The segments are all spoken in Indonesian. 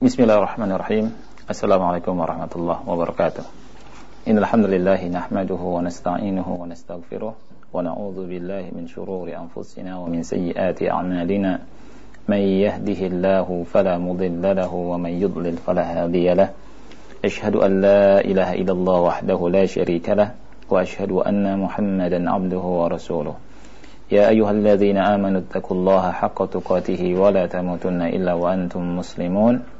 Bismillahirrahmanirrahim. Assalamualaikum warahmatullahi wabarakatuh. Innal hamdalillah nahmaduhu wa nasta'inuhu wa nastaghfiruh wa na'udzu billahi min shururi anfusina wa min sayyiati a'malina. Man yahdihillahu fala mudilla lahu wa man yudlil fala hadiya lahu. Ashhadu an la ilaha illallah wahdahu la sharika lah wa ashhadu anna Muhammadan 'abduhu wa rasuluh. يا أيها الذين آمنوا اتقوا الله حق تقاته ولا تموتن إلا وأنتم مسلمون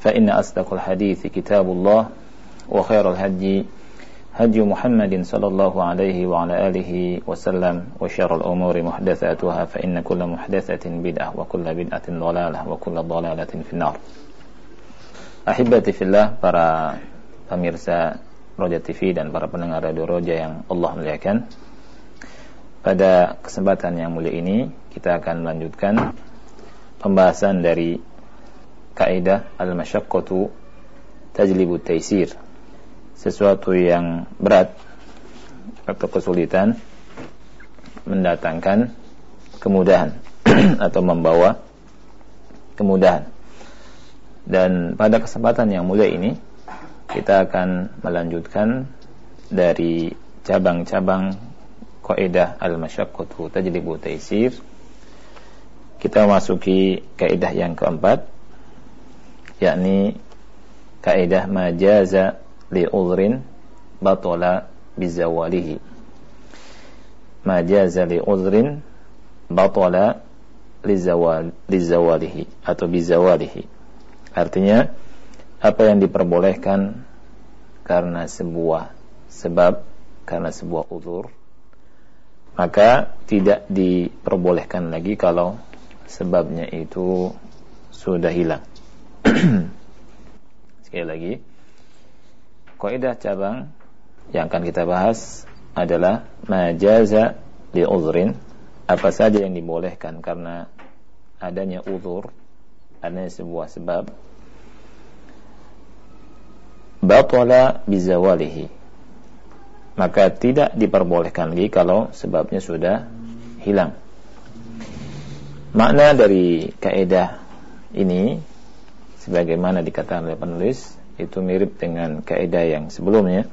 فإن أصدق الحديث كتاب الله وخير الهدي هدي محمد صلى الله عليه وعلى آله وسلم وشر الأمور محدثاتها فإن كل محدثة بدعة وكل بدعة ضلالة وكل ضلالة في النار Ahibati fillah para pemirsa Roja TV dan para pendengar Radio Roja yang Allah muliakan. Pada kesempatan yang mulia ini kita akan melanjutkan pembahasan dari kaidah al-masyaqqatu tajlibu taisir. Sesuatu yang berat atau kesulitan mendatangkan kemudahan atau membawa kemudahan. Dan pada kesempatan yang mulia ini kita akan melanjutkan dari cabang-cabang kaidah al-masyaqqatu tajlibu taisir. Kita masuki kaidah yang keempat yakni kaidah majaza li udhrin batala bizawalihi. Majaza li udhrin batala lizawal lizawalihi atau bizawalihi. Artinya apa yang diperbolehkan karena sebuah sebab karena sebuah uzur maka tidak diperbolehkan lagi kalau sebabnya itu sudah hilang Sekali lagi, kaidah cabang yang akan kita bahas adalah majaza li uzrin, apa saja yang dibolehkan karena adanya uzur, adanya sebuah sebab. Batala bizawalihi. Maka tidak diperbolehkan lagi kalau sebabnya sudah hilang. Makna dari kaidah ini sebagaimana dikatakan oleh penulis itu mirip dengan kaidah yang sebelumnya.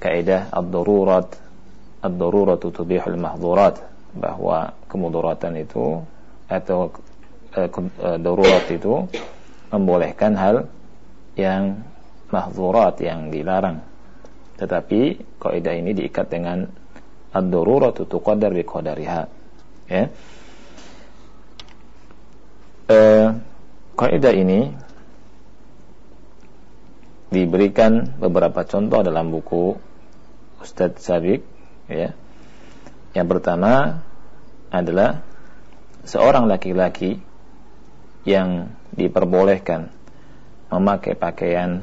Kaidah ad-darurat. Ad-darurat tubihul mahdhurat bahwa kemudaratan itu atau e, darurat itu membolehkan hal yang mahdhurat yang dilarang. Tetapi kaidah ini diikat dengan ad-darurat tuqaddar bi qadariha. Ya. Eh, Kaidah ini diberikan beberapa contoh dalam buku Ustadz Sabik ya. Yang pertama adalah seorang laki-laki yang diperbolehkan memakai pakaian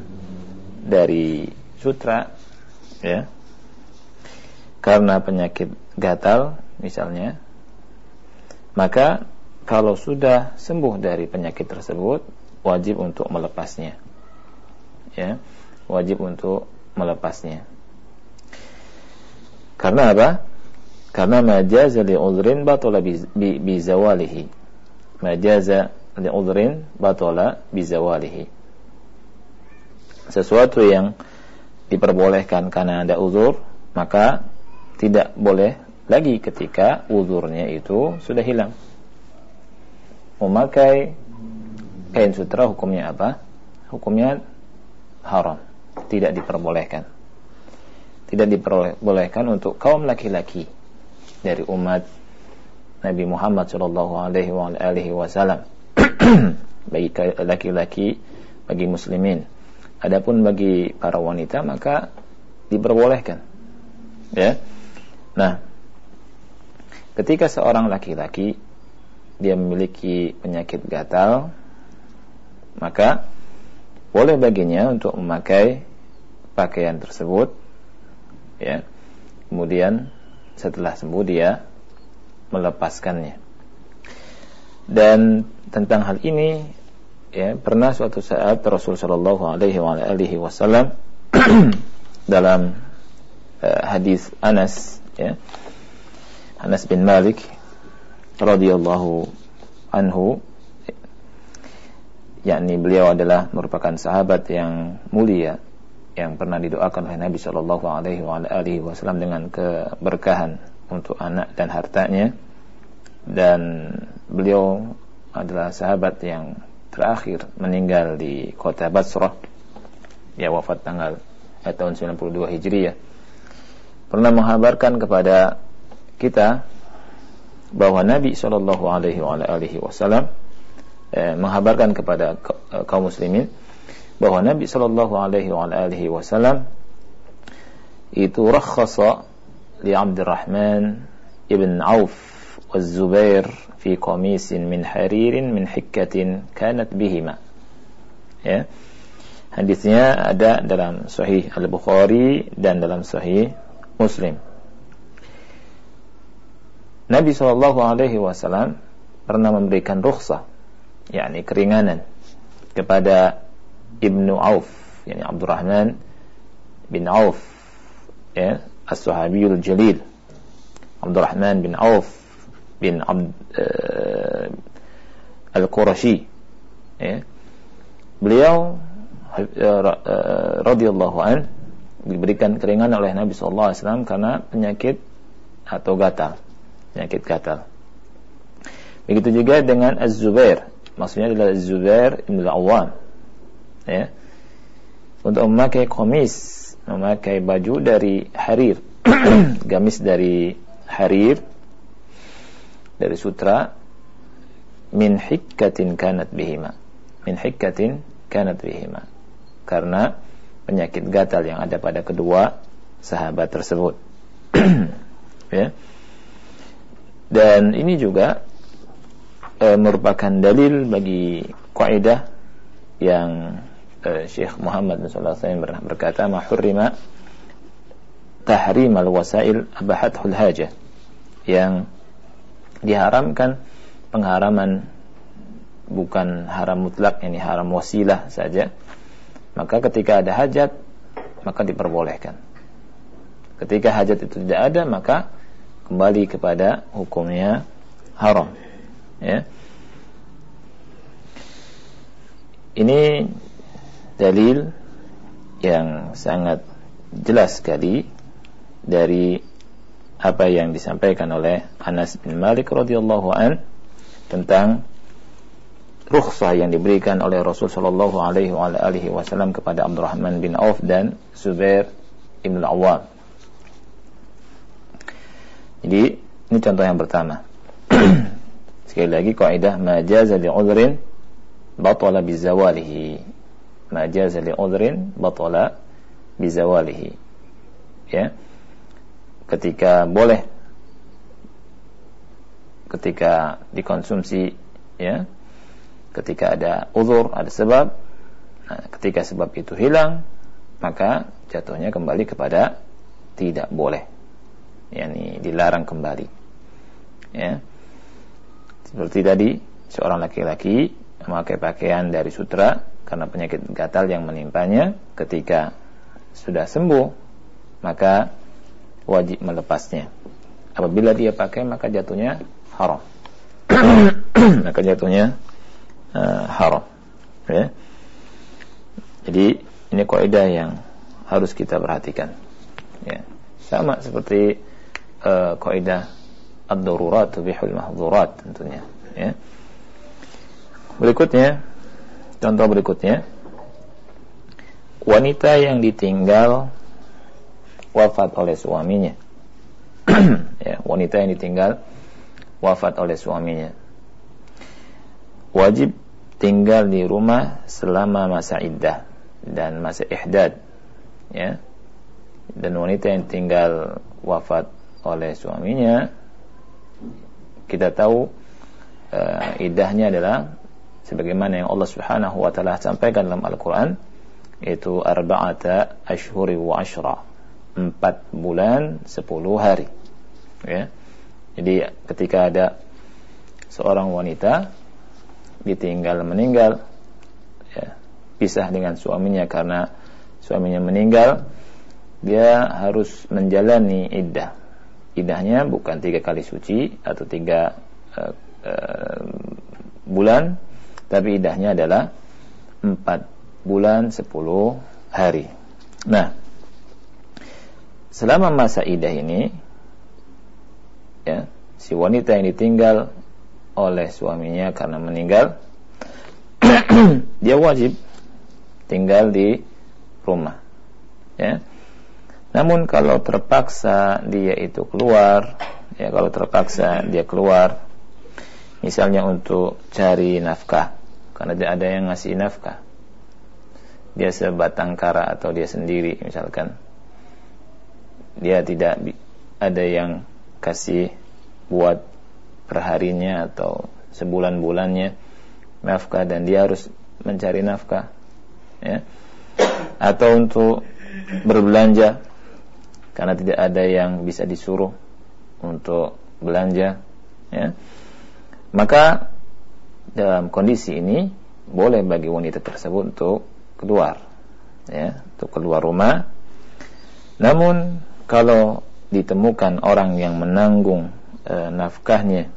dari sutra ya karena penyakit gatal misalnya maka kalau sudah sembuh dari penyakit tersebut wajib untuk melepasnya. Ya wajib untuk melepasnya. Karena apa? Karena majaza li udhrin batala bi zawalihi. Majaza li udhrin batala bi zawalihi. Sesuatu yang diperbolehkan karena ada uzur maka tidak boleh lagi ketika uzurnya itu sudah hilang memakai kain sutra hukumnya apa? Hukumnya haram, tidak diperbolehkan. Tidak diperbolehkan untuk kaum laki-laki dari umat Nabi Muhammad Shallallahu Alaihi Wasallam bagi laki-laki bagi muslimin. Adapun bagi para wanita maka diperbolehkan. Ya. Nah, ketika seorang laki-laki dia memiliki penyakit gatal maka boleh baginya untuk memakai pakaian tersebut ya. Kemudian setelah sembuh dia melepaskannya. Dan tentang hal ini ya pernah suatu saat Rasul Shallallahu Alaihi Wasallam dalam uh, hadis Anas ya. Anas bin Malik radhiyallahu anhu. Yakni beliau adalah merupakan sahabat yang mulia yang pernah didoakan oleh Nabi Shallallahu Alaihi Wasallam dengan keberkahan untuk anak dan hartanya. Dan beliau adalah sahabat yang terakhir meninggal di kota Basrah. Ya wafat tanggal eh, tahun 92 Hijriah. Pernah menghabarkan kepada kita bahwa Nabi Shallallahu Alaihi Wasallam eh, menghabarkan kepada eh, kaum muslimin bahwa Nabi Shallallahu Alaihi Wasallam itu rakhasa li Abdurrahman ibn Auf والزبير في قميص من حرير من حكة كانت بهما ya hadisnya ada dalam sahih al-Bukhari dan dalam sahih Muslim Nabi Shallallahu Alaihi Wasallam pernah memberikan rukhsah yakni keringanan kepada Ibnu Auf yakni Abdurrahman bin Auf ya as-sahabiyul jalil. Abdurrahman bin Auf bin Abd uh, Al-Qurashi ya. Beliau uh, radhiyallahu an diberikan keringanan oleh Nabi sallallahu alaihi wasallam karena penyakit atau gatal penyakit gatal. Begitu juga dengan Az-Zubair. Maksudnya adalah Zubair bin Al-Awwam. Ya. Untuk memakai komis memakai baju dari harir. Gamis dari harir dari sutra min hikkatin kanat bihima. Min hikkatin kanat bihima. Karena penyakit gatal yang ada pada kedua sahabat tersebut. Ya dan ini juga e, merupakan dalil bagi kaidah yang e, Syekh Muhammad bin Shalih pernah berkata ma hurrima tahrim al-wasail abahathul hajah yang diharamkan pengharaman bukan haram mutlak ini haram wasilah saja. Maka ketika ada hajat maka diperbolehkan. Ketika hajat itu tidak ada maka kembali kepada hukumnya haram ya ini dalil yang sangat jelas sekali dari apa yang disampaikan oleh Anas bin Malik radhiyallahu an tentang rukhsah yang diberikan oleh Rasul sallallahu alaihi wasallam kepada Abdurrahman bin Auf dan Zubair bin Al-Awwam. Jadi ini contoh yang pertama. Sekali lagi kaidah ma jaza li udhrin batala bizawalihi. Ma jaza li udhrin batala bizawalihi. Ya. Ketika boleh ketika dikonsumsi ya. Ketika ada uzur, ada sebab. Nah, ketika sebab itu hilang, maka jatuhnya kembali kepada tidak boleh. Yakni dilarang kembali. Ya seperti tadi, seorang laki-laki memakai pakaian dari sutra karena penyakit gatal yang menimpanya ketika sudah sembuh, maka wajib melepasnya. Apabila dia pakai maka jatuhnya haram. maka jatuhnya uh, haram. Ya. Jadi ini kaidah yang harus kita perhatikan. Ya. Sama seperti uh, kaidah ad-darurat tubihul mahdhurat tentunya ya. Berikutnya contoh berikutnya wanita yang ditinggal wafat oleh suaminya. ya, wanita yang ditinggal wafat oleh suaminya. Wajib tinggal di rumah selama masa iddah dan masa ihdad ya dan wanita yang tinggal wafat oleh suaminya. Kita tahu uh, idahnya adalah sebagaimana yang Allah Subhanahu wa taala sampaikan dalam Al-Qur'an itu arba'ata ashhuri wa ashra empat bulan sepuluh hari. Ya. Jadi ketika ada seorang wanita ditinggal meninggal ya, pisah dengan suaminya karena suaminya meninggal dia harus menjalani iddah iddahnya bukan tiga kali suci atau tiga uh, uh, bulan tapi iddahnya adalah empat bulan sepuluh hari. Nah selama masa idah ini ya si wanita yang ditinggal oleh suaminya karena meninggal dia wajib tinggal di rumah ya namun kalau terpaksa dia itu keluar ya kalau terpaksa dia keluar misalnya untuk cari nafkah karena ada yang ngasih nafkah. Dia sebatang kara atau dia sendiri misalkan. Dia tidak ada yang kasih buat perharinya atau sebulan-bulannya nafkah dan dia harus mencari nafkah ya. Atau untuk berbelanja karena tidak ada yang bisa disuruh untuk belanja ya. Maka dalam kondisi ini boleh bagi wanita tersebut untuk keluar ya untuk keluar rumah. Namun kalau ditemukan orang yang menanggung e, nafkahnya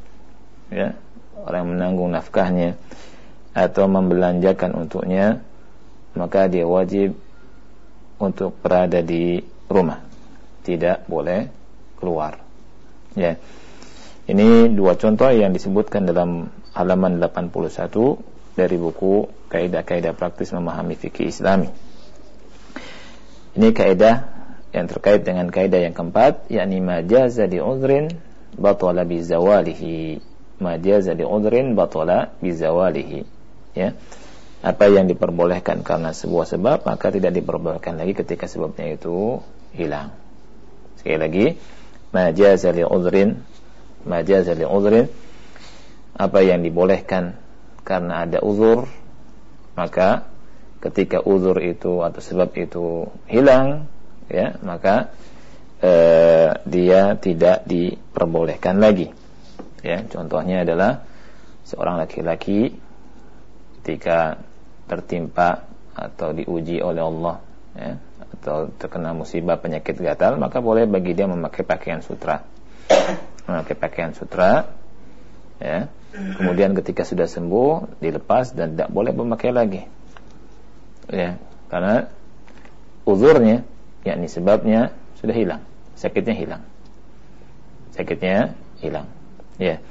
ya orang yang menanggung nafkahnya atau membelanjakan untuknya maka dia wajib untuk berada di rumah tidak boleh keluar. Ya. Ini dua contoh yang disebutkan dalam halaman 81 dari buku Kaidah-kaidah praktis memahami fikih Islami. Ini kaidah yang terkait dengan kaidah yang keempat yakni majaza di udhrin batala bi zawalihi. Majaza di udhrin batala bi zawalihi. Ya. Apa yang diperbolehkan karena sebuah sebab maka tidak diperbolehkan lagi ketika sebabnya itu hilang sekali lagi majaza li udhrin majaza li apa yang dibolehkan karena ada uzur maka ketika uzur itu atau sebab itu hilang ya maka eh, dia tidak diperbolehkan lagi. Ya contohnya adalah seorang laki-laki ketika tertimpa atau diuji oleh Allah ya atau terkena musibah penyakit gatal maka boleh bagi dia memakai pakaian sutra memakai pakaian sutra ya kemudian ketika sudah sembuh dilepas dan tidak boleh memakai lagi ya karena uzurnya yakni sebabnya sudah hilang, sakitnya hilang. Sakitnya hilang. Ya.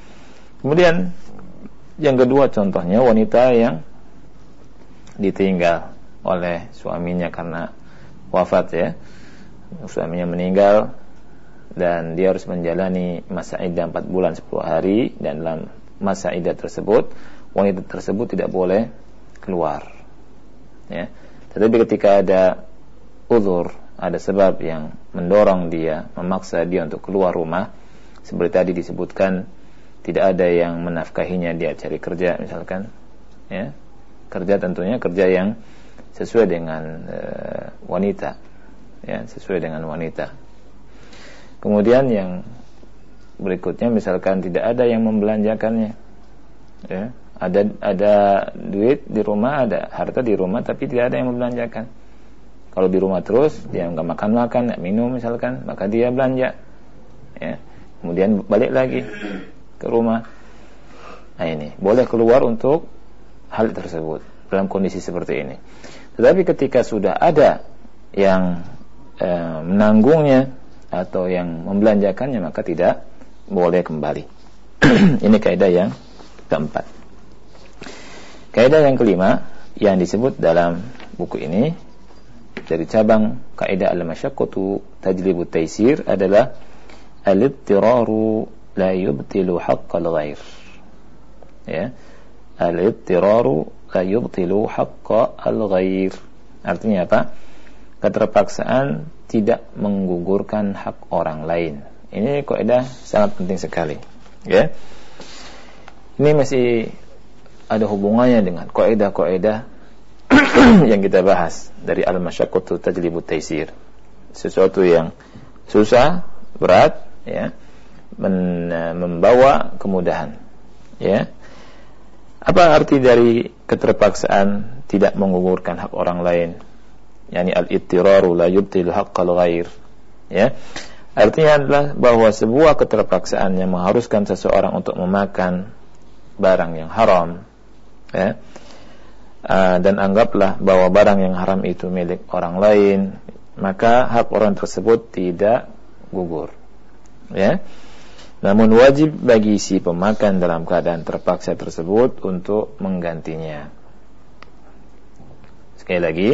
Kemudian yang kedua contohnya wanita yang ditinggal oleh suaminya karena wafat ya. Suaminya meninggal dan dia harus menjalani masa iddah 4 bulan 10 hari dan dalam masa iddah tersebut wanita tersebut tidak boleh keluar. Ya. Tetapi ketika ada uzur ada sebab yang mendorong dia, memaksa dia untuk keluar rumah, seperti tadi disebutkan tidak ada yang menafkahinya dia cari kerja misalkan, ya kerja tentunya kerja yang sesuai dengan e, wanita, ya sesuai dengan wanita. Kemudian yang berikutnya misalkan tidak ada yang membelanjakannya, ya ada ada duit di rumah, ada harta di rumah tapi tidak ada yang membelanjakan. Kalau di rumah terus dia nggak makan makan nggak minum misalkan maka dia belanja. Ya kemudian balik lagi ke rumah. Nah ini. Boleh keluar untuk hal tersebut dalam kondisi seperti ini tetapi ketika sudah ada yang e, menanggungnya atau yang membelanjakannya maka tidak boleh kembali ini kaidah yang keempat kaidah yang kelima yang disebut dalam buku ini dari cabang kaidah al-masyaqqatu tajlibu taisir adalah al-ittiraru la yubtilu haqqal ghair. Ya. Al-ittiraru la yubtilu haqqal ghair. Artinya apa? Keterpaksaan tidak menggugurkan hak orang lain. Ini kaidah sangat penting sekali. Ya. Ini masih ada hubungannya dengan kaidah-kaidah yang kita bahas dari al-masyaqqatu tajlibu taisir. Sesuatu yang susah, berat, ya, men, membawa kemudahan. Ya. Apa arti dari keterpaksaan tidak menggugurkan hak orang lain? Yani al-ittiraru la yubtilu haqqal ghair. Ya. Artinya adalah bahwa sebuah keterpaksaan yang mengharuskan seseorang untuk memakan barang yang haram, ya, uh, dan anggaplah bahwa barang yang haram itu milik orang lain, maka hak orang tersebut tidak gugur. Ya. Namun wajib bagi si pemakan dalam keadaan terpaksa tersebut untuk menggantinya. Sekali lagi,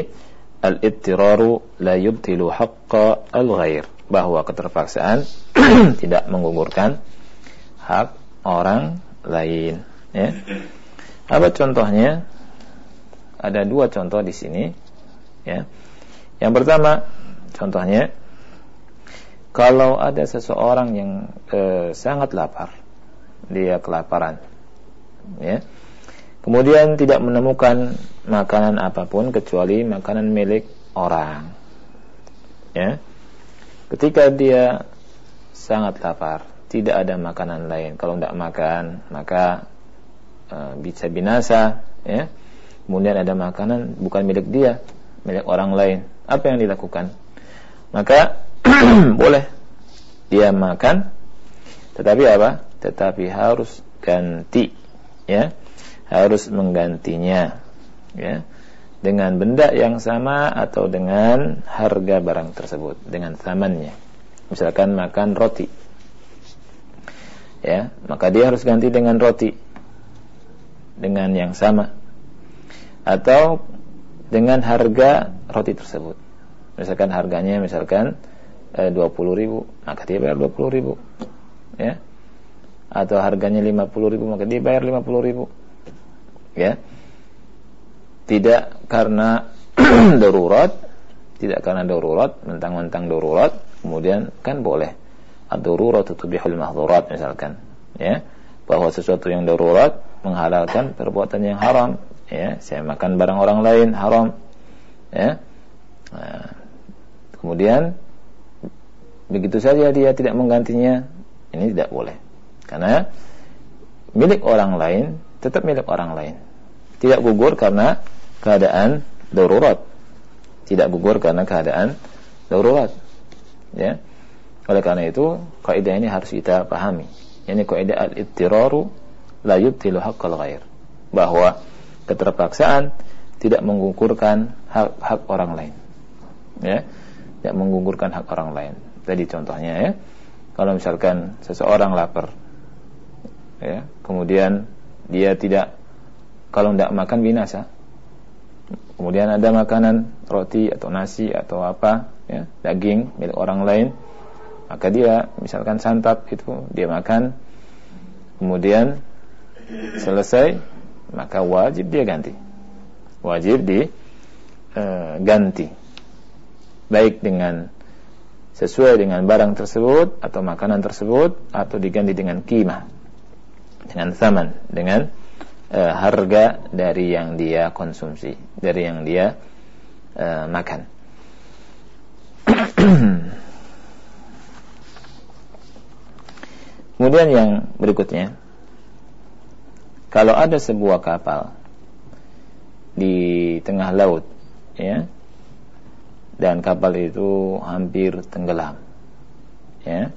al-ittiraru la yubtilu haqqa al-ghair. Bahwa keterpaksaan tidak menggugurkan hak orang lain. Ya. Apa contohnya? Ada dua contoh di sini. Ya. Yang pertama, contohnya kalau ada seseorang yang eh, sangat lapar, dia kelaparan, ya, kemudian tidak menemukan makanan apa pun kecuali makanan milik orang, ya, ketika dia sangat lapar, tidak ada makanan lain, kalau tidak makan maka eh, bisa binasa, ya, kemudian ada makanan bukan milik dia, milik orang lain, apa yang dilakukan? Maka boleh. Dia makan tetapi apa? Tetapi harus ganti ya. Harus menggantinya ya. Dengan benda yang sama atau dengan harga barang tersebut dengan samannya misalkan makan roti ya. Maka dia harus ganti dengan roti dengan yang sama. Atau dengan harga roti tersebut. Misalkan harganya misalkan eh, 20 ribu. Maka dia bayar 20 ribu. Ya. Atau harganya 50 ribu maka dia bayar 50 ribu. Ya. Tidak karena darurat tidak karena darurat mentang-mentang darurat kemudian kan boleh. Ad-darurat tubihul mahdhurat misalkan. Ya. Bahwa sesuatu yang darurat menghalalkan perbuatan yang haram. Ya. Saya makan barang orang lain haram. Ya. Nah, kemudian begitu saja dia tidak menggantinya, ini tidak boleh. Karena milik orang lain tetap milik orang lain. Tidak gugur karena keadaan darurat. Tidak gugur karena keadaan darurat. Ya. Oleh karena itu, kaidah ini harus kita pahami. Ini kaidah al-ittiraru la yubtilu haqqal ghair. Bahwa keterpaksaan tidak menggugurkan hak hak orang lain. Ya. Tidak menggugurkan hak orang lain. Tadi contohnya ya. Kalau misalkan seseorang lapar ya, kemudian dia tidak kalau tidak makan binasa. Kemudian ada makanan roti atau nasi atau apa ya, daging milik orang lain, maka dia misalkan santap itu dia makan kemudian selesai maka wajib dia ganti. Wajib di uh, ganti. Baik dengan sesuai dengan barang tersebut atau makanan tersebut atau diganti dengan kima dengan zaman dengan e, harga dari yang dia konsumsi dari yang dia e, makan. Kemudian yang berikutnya kalau ada sebuah kapal di tengah laut ya dan kapal itu hampir tenggelam. Ya.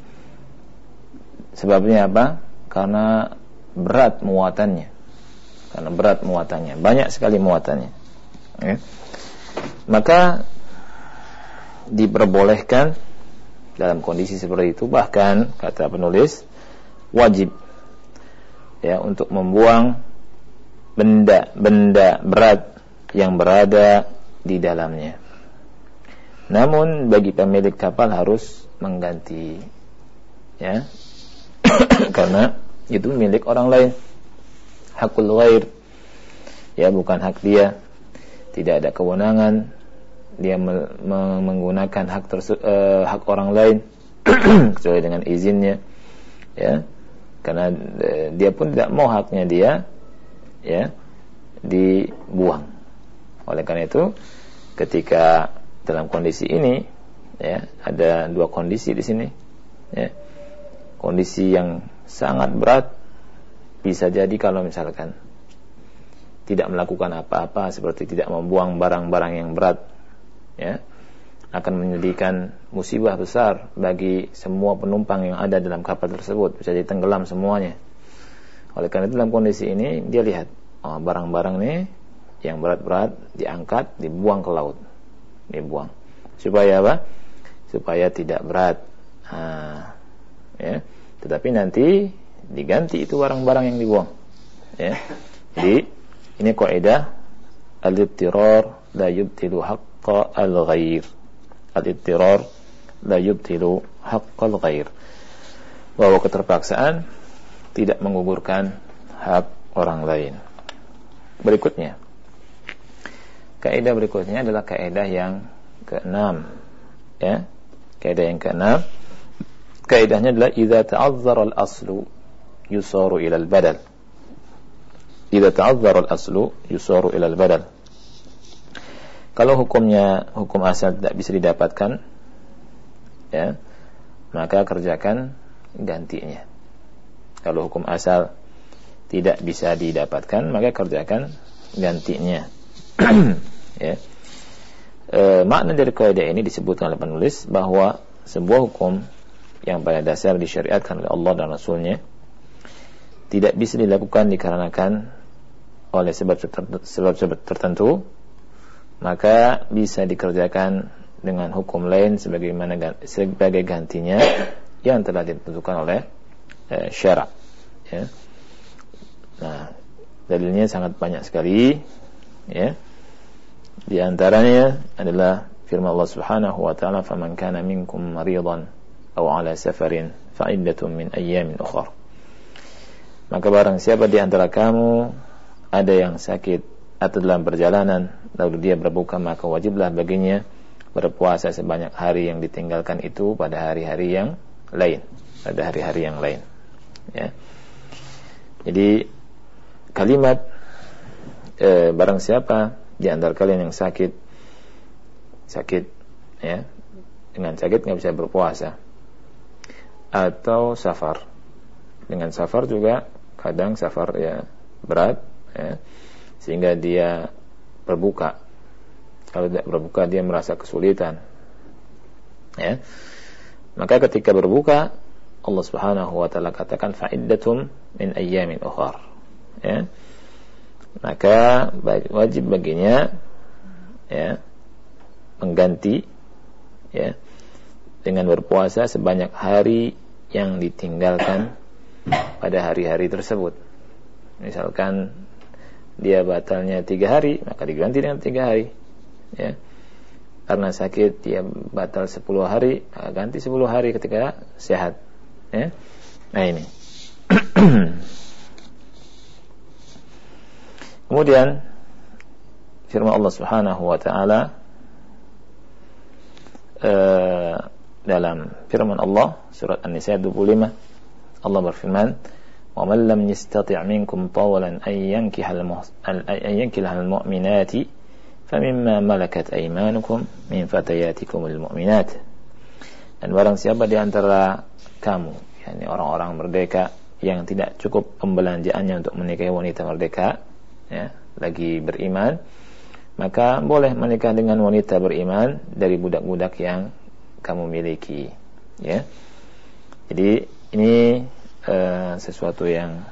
Sebabnya apa? Karena berat muatannya. Karena berat muatannya, banyak sekali muatannya. Ya. Maka diperbolehkan dalam kondisi seperti itu bahkan kata penulis wajib ya untuk membuang benda-benda berat yang berada di dalamnya. Namun bagi pemilik kapal harus mengganti ya. Karena itu milik orang lain. Hakul ghair. Ya, bukan hak dia. Tidak ada kewenangan dia me me menggunakan hak uh, hak orang lain kecuali dengan izinnya. Ya. Karena uh, dia pun tidak mau haknya dia ya dibuang. Oleh karena itu, ketika dalam kondisi ini, ya, ada dua kondisi di sini. Ya. Kondisi yang sangat berat bisa jadi kalau misalkan tidak melakukan apa-apa seperti tidak membuang barang-barang yang berat ya akan menyedihkan musibah besar bagi semua penumpang yang ada dalam kapal tersebut bisa jadi tenggelam semuanya oleh karena itu dalam kondisi ini dia lihat oh, barang-barang ini yang berat-berat diangkat dibuang ke laut dibuang. Supaya apa? Supaya tidak berat. Ha, ya. Tetapi nanti diganti itu barang-barang yang dibuang ya. Jadi ini kaidah al-ittirar la yubtilu haqqa al-ghair. Al-ittirar la yubtilu haqqa al-ghair. Bahwa keterpaksaan tidak menggugurkan hak orang lain. Berikutnya kaidah berikutnya adalah kaidah yang keenam. Ya kaidah yang keenam. Kaidahnya adalah idza ta'azzara al-aslu yusaru ila al-badal. Idza ta'azzara al-aslu yusaru ila al-badal. Kalau hukumnya hukum asal tidak bisa didapatkan ya maka kerjakan gantinya. Kalau hukum asal tidak bisa didapatkan maka kerjakan gantinya ya e, makna dari kaidah ini disebutkan oleh penulis bahwa sebuah hukum yang pada dasar disyariatkan oleh Allah dan Rasulnya tidak bisa dilakukan dikarenakan oleh sebab-sebab tertentu maka bisa dikerjakan dengan hukum lain sebagaimana sebagai gantinya yang telah ditentukan oleh e, syarak ya. Nah, dalilnya sangat banyak sekali ya. Di antaranya adalah firman Allah Subhanahu wa taala, "Faman kana minkum maridan atau ala safarin fa'iddatun min ayyamin ukhra. Maka barang siapa di antara kamu ada yang sakit atau dalam perjalanan lalu dia berbuka maka wajiblah baginya berpuasa sebanyak hari yang ditinggalkan itu pada hari-hari yang lain, pada hari-hari yang lain. Ya. Jadi kalimat e, barang siapa di antara kalian yang sakit sakit ya dengan sakit nggak bisa berpuasa atau safar. Dengan safar juga kadang safar ya berat ya, sehingga dia berbuka. Kalau tidak berbuka dia merasa kesulitan. Ya. Maka ketika berbuka Allah Subhanahu wa taala katakan fa'iddatum min ayyamin ukhar. Ya. Maka wajib baginya ya mengganti ya dengan berpuasa sebanyak hari yang ditinggalkan pada hari-hari tersebut. Misalkan dia batalnya tiga hari, maka diganti dengan tiga hari. Ya. Karena sakit dia batal sepuluh hari, maka ganti sepuluh hari ketika sehat. Ya. Nah ini. Kemudian firman Allah Subhanahu wa taala uh, dalam firman Allah surat An-Nisa 25 Allah berfirman yastati' minkum tawalan ay yankihal ay yankihal mu'minati famimma malakat aymanukum min fatayatikum al-mu'minat dan barang siapa di antara kamu yakni orang-orang merdeka yang tidak cukup pembelanjaannya untuk menikahi wanita merdeka ya lagi beriman maka boleh menikah dengan wanita beriman dari budak-budak yang kamu miliki ya. Jadi ini uh, sesuatu yang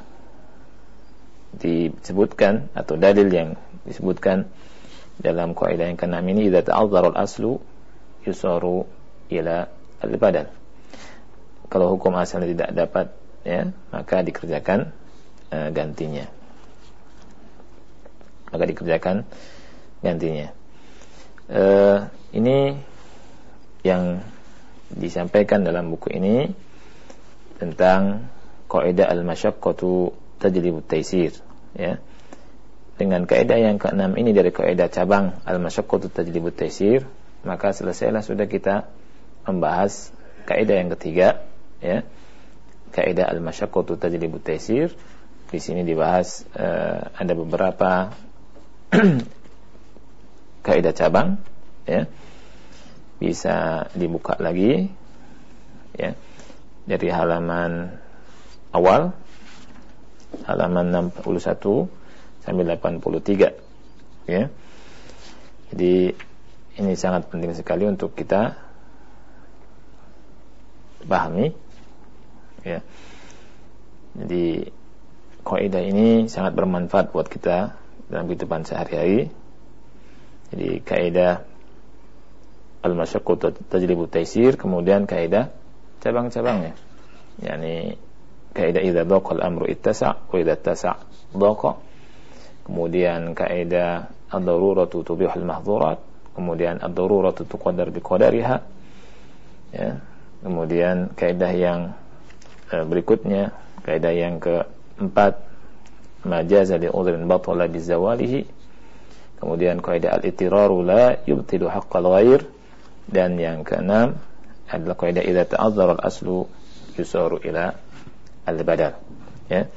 disebutkan atau dalil yang disebutkan dalam kaidah yang keenam ini idza ta'azzara al-aslu yusaru ila al-badal. Kalau hukum asalnya tidak dapat ya maka dikerjakan uh, gantinya maka dikerjakan gantinya. Uh, ini yang disampaikan dalam buku ini tentang kaidah al-masyaqqatu tajlibu taisir ya. Dengan kaidah yang keenam ini dari kaidah cabang al-masyaqqatu tajlibu taisir maka selesailah sudah kita membahas kaidah yang ketiga ya. Kaidah al-masyaqqatu tajlibu taisir di sini dibahas uh, ada beberapa kaidah cabang ya. Bisa dibuka lagi ya. Dari halaman awal halaman 61 sampai 83 ya. Jadi ini sangat penting sekali untuk kita pahami ya. Jadi kaidah ini sangat bermanfaat buat kita dalam kehidupan sehari-hari. Jadi kaidah al-masyaqqatu tajlibu taisir kemudian kaidah cabang-cabangnya. Yakni kaidah idza dhaqa al-amru ittasa wa idza ittasa dhaqa kemudian kaidah ad-daruratu tubihul mahdhurat kemudian ad-daruratu tuqaddar biqadariha. Ya. Kemudian kaidah yang uh, berikutnya kaidah yang keempat majaza li udhrin batala bizawalihi kemudian kaidah al-ittiraru la yubtilu haqqal ghair dan yang keenam adalah kaidah idza ta'azzara al-aslu yusaru ila al-badal. Ya.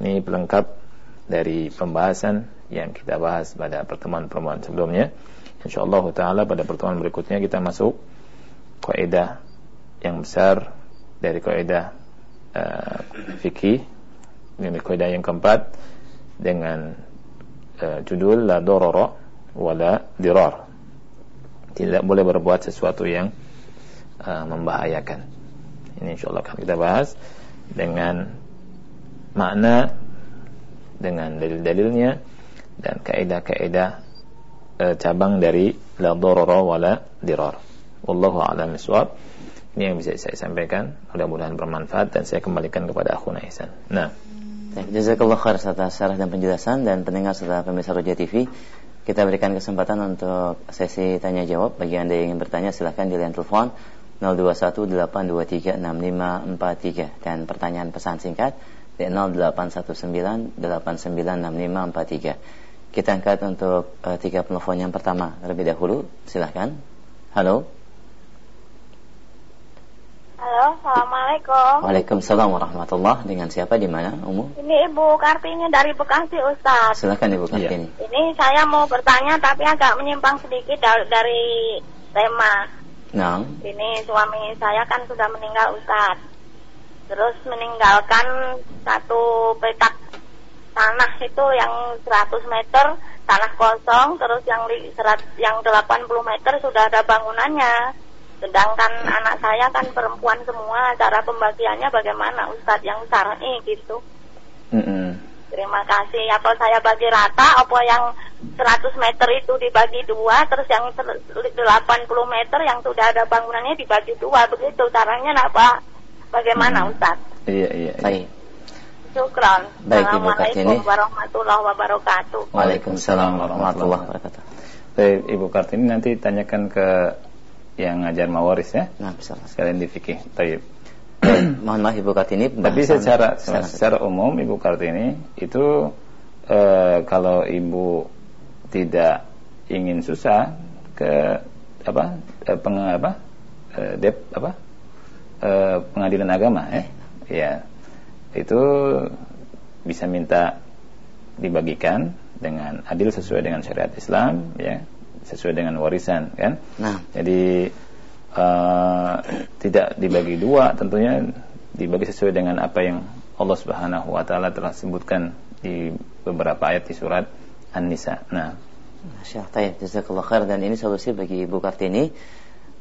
Ini pelengkap dari pembahasan yang kita bahas pada pertemuan-pertemuan sebelumnya. Insyaallah taala pada pertemuan berikutnya kita masuk kaidah yang besar dari kaidah uh, fikih ini kaidah yang keempat dengan uh, judul la dororo wala dirar tidak boleh berbuat sesuatu yang uh, membahayakan ini insyaallah akan kita bahas dengan makna dengan dalil-dalilnya dan kaidah-kaidah e, cabang dari la darara wala dirar. Wallahu a'lam bishawab. Ini yang bisa saya sampaikan. Mudah-mudahan bermanfaat dan saya kembalikan kepada akhuna Ihsan. Nah, Jazakallah khair atas syarah dan penjelasan dan pendengar serta pemirsa Roja TV. Kita berikan kesempatan untuk sesi tanya jawab bagi Anda yang ingin bertanya silahkan di line telepon 0218236543 dan pertanyaan pesan singkat di 0819896543. Kita angkat untuk uh, tiga penelpon yang pertama terlebih dahulu. Silahkan. Halo. Halo, assalamualaikum. Waalaikumsalam warahmatullah. Dengan siapa di mana, Umu? Ini Ibu Kartini dari Bekasi, Ustaz. Silakan Ibu Kartini. Iya. Ini saya mau bertanya tapi agak menyimpang sedikit dari, dari tema. Nah. Ini suami saya kan sudah meninggal, Ustaz. Terus meninggalkan satu petak tanah itu yang 100 meter tanah kosong, terus yang yang 80 meter sudah ada bangunannya. Sedangkan anak saya kan perempuan semua, cara pembagiannya bagaimana Ustadz yang syar'i gitu. Mm -mm. Terima kasih. Apa saya bagi rata, apa yang 100 meter itu dibagi dua, terus yang 80 meter yang sudah ada bangunannya dibagi dua, begitu caranya apa? Bagaimana hmm. Ustaz? Iya, iya. iya. Baik. Syukran. Baik, Ibu Kartini. warahmatullahi wabarakatuh. Waalaikumsalam warahmatullahi wabarakatuh. Baik, Ibu Kartini nanti tanyakan ke yang ngajar mawaris ya. Nah, bisa. Sekalian di fikih. Baik. Mohon maaf Ibu Kartini. Tapi secara secara, secara umum Ibu Kartini itu e, kalau Ibu tidak ingin susah ke apa e, peng apa e, dep apa e, pengadilan agama ya. Ya. Itu bisa minta dibagikan dengan adil sesuai dengan syariat Islam ya, sesuai dengan warisan kan. Nah. Jadi uh, tidak dibagi dua tentunya dibagi sesuai dengan apa yang Allah Subhanahu wa taala telah sebutkan di beberapa ayat di surat An-Nisa. Nah, jazakallah khair dan ini solusi bagi Ibu Kartini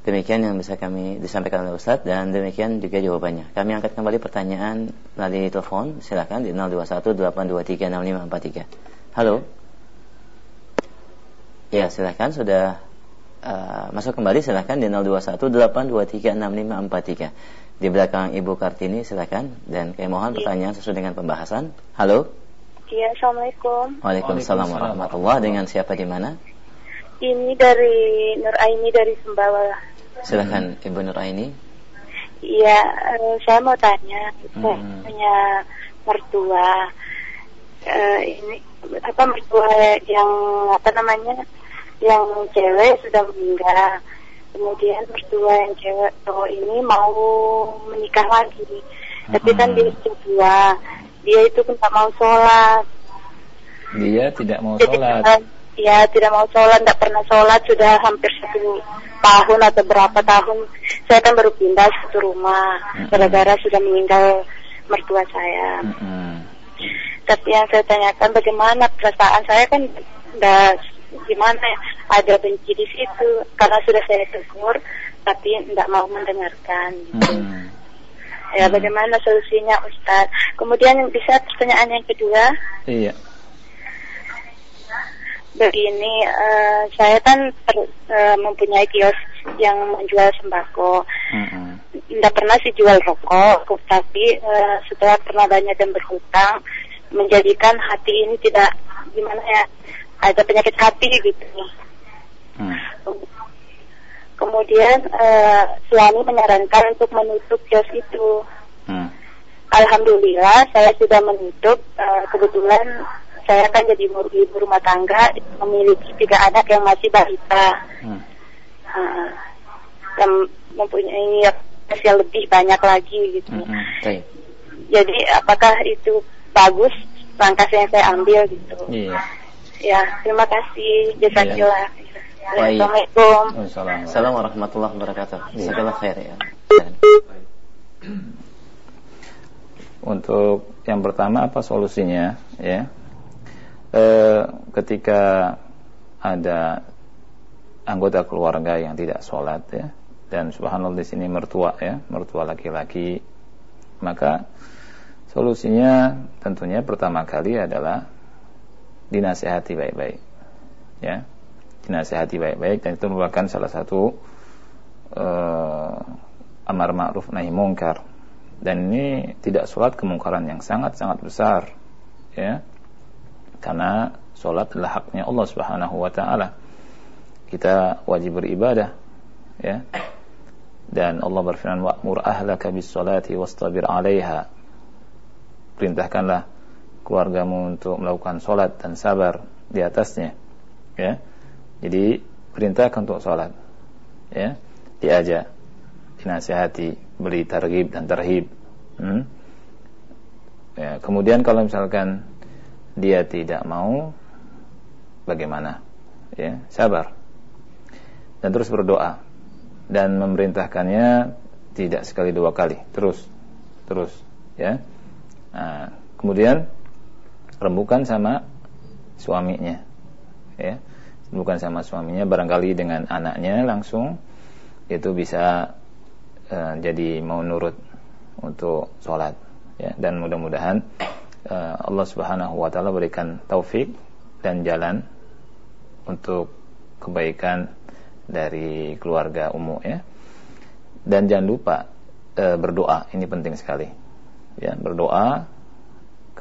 Demikian yang bisa kami disampaikan oleh Ustaz dan demikian juga jawabannya. Kami angkat kembali pertanyaan melalui telepon. Silakan di 0218236543. Halo. Ya, silakan sudah uh, masuk kembali silakan di 0218236543. Di belakang Ibu Kartini silakan dan kami mohon pertanyaan sesuai dengan pembahasan. Halo. Iya, Assalamualaikum. Waalaikumsalam warahmatullahi Dengan siapa di mana? Ini dari Nur Aini dari Sumbawa. Silahkan Ibu Nur Aini. Iya, uh, saya mau tanya, hmm. punya mertua, uh, ini apa mertua yang apa namanya, yang cewek sudah meninggal, kemudian mertua yang cewek cowok ini mau menikah lagi, hmm. tapi kan dia tua, dia itu kan tak mau sholat. Dia tidak mau Jadi, sholat. ya tidak mau sholat, tidak pernah sholat sudah hampir satu tahun atau berapa tahun. Saya kan baru pindah satu rumah gara-gara sudah meninggal mertua saya. Mm-mm. Tapi yang saya tanyakan bagaimana perasaan saya kan tidak gimana ada benci di situ karena sudah saya tegur tapi tidak mau mendengarkan gitu. Mm-mm. Ya bagaimana solusinya Ustaz? Kemudian bisa pertanyaan yang kedua Iya. begini eh, saya kan per- eh, mempunyai kios yang menjual sembako tidak pernah sih jual rokok tapi eh, setelah pernah banyak dan berhutang menjadikan hati ini tidak gimana ya ada penyakit hati gitu Mm. kemudian eh, suami menyarankan untuk menutup kios itu Mm. Alhamdulillah saya sudah menutup Eh, kebetulan saya kan jadi ibu rumah tangga memiliki tiga anak yang masih balita Mm. Eh, yang mempunyai yang lebih banyak lagi gitu Mm-mm. Baik. jadi apakah itu bagus langkah yang saya ambil gitu Iya. Ya terima kasih jazakallah Baik. Assalamualaikum. Assalamualaikum warahmatullahi wabarakatuh. Iya. Jazakallah khair ya. Untuk yang pertama apa solusinya ya? E, ketika ada anggota keluarga yang tidak sholat ya dan subhanallah di sini mertua ya mertua laki-laki maka solusinya tentunya pertama kali adalah dinasehati baik-baik. Ya. Dinasehati baik-baik dan itu merupakan salah satu eh, amar ma'ruf nahi mungkar. Dan ini tidak sholat kemungkaran yang sangat-sangat besar. Ya. Karena sholat adalah haknya Allah Subhanahu wa taala. Kita wajib beribadah. Ya. Dan Allah berfirman wa'mur ahlaka bis salati wastabir 'alaiha. Perintahkanlah keluargamu untuk melakukan sholat dan sabar di atasnya ya. Jadi perintahkan untuk sholat ya. Diajak dinasihati beri targhib dan terhib hmm? ya, kemudian kalau misalkan dia tidak mau bagaimana? Ya sabar. Dan terus berdoa. Dan memerintahkannya tidak sekali dua kali. Terus terus ya. Nah, kemudian rembukan sama suaminya. Ya. Rembukan sama suaminya barangkali dengan anaknya langsung itu bisa uh, jadi mau nurut untuk sholat. Ya. Dan mudah-mudahan uh, Allah Subhanahu Wa Taala berikan taufik dan jalan untuk kebaikan dari keluarga umum ya. Dan jangan lupa uh, berdoa. Ini penting sekali. Ya berdoa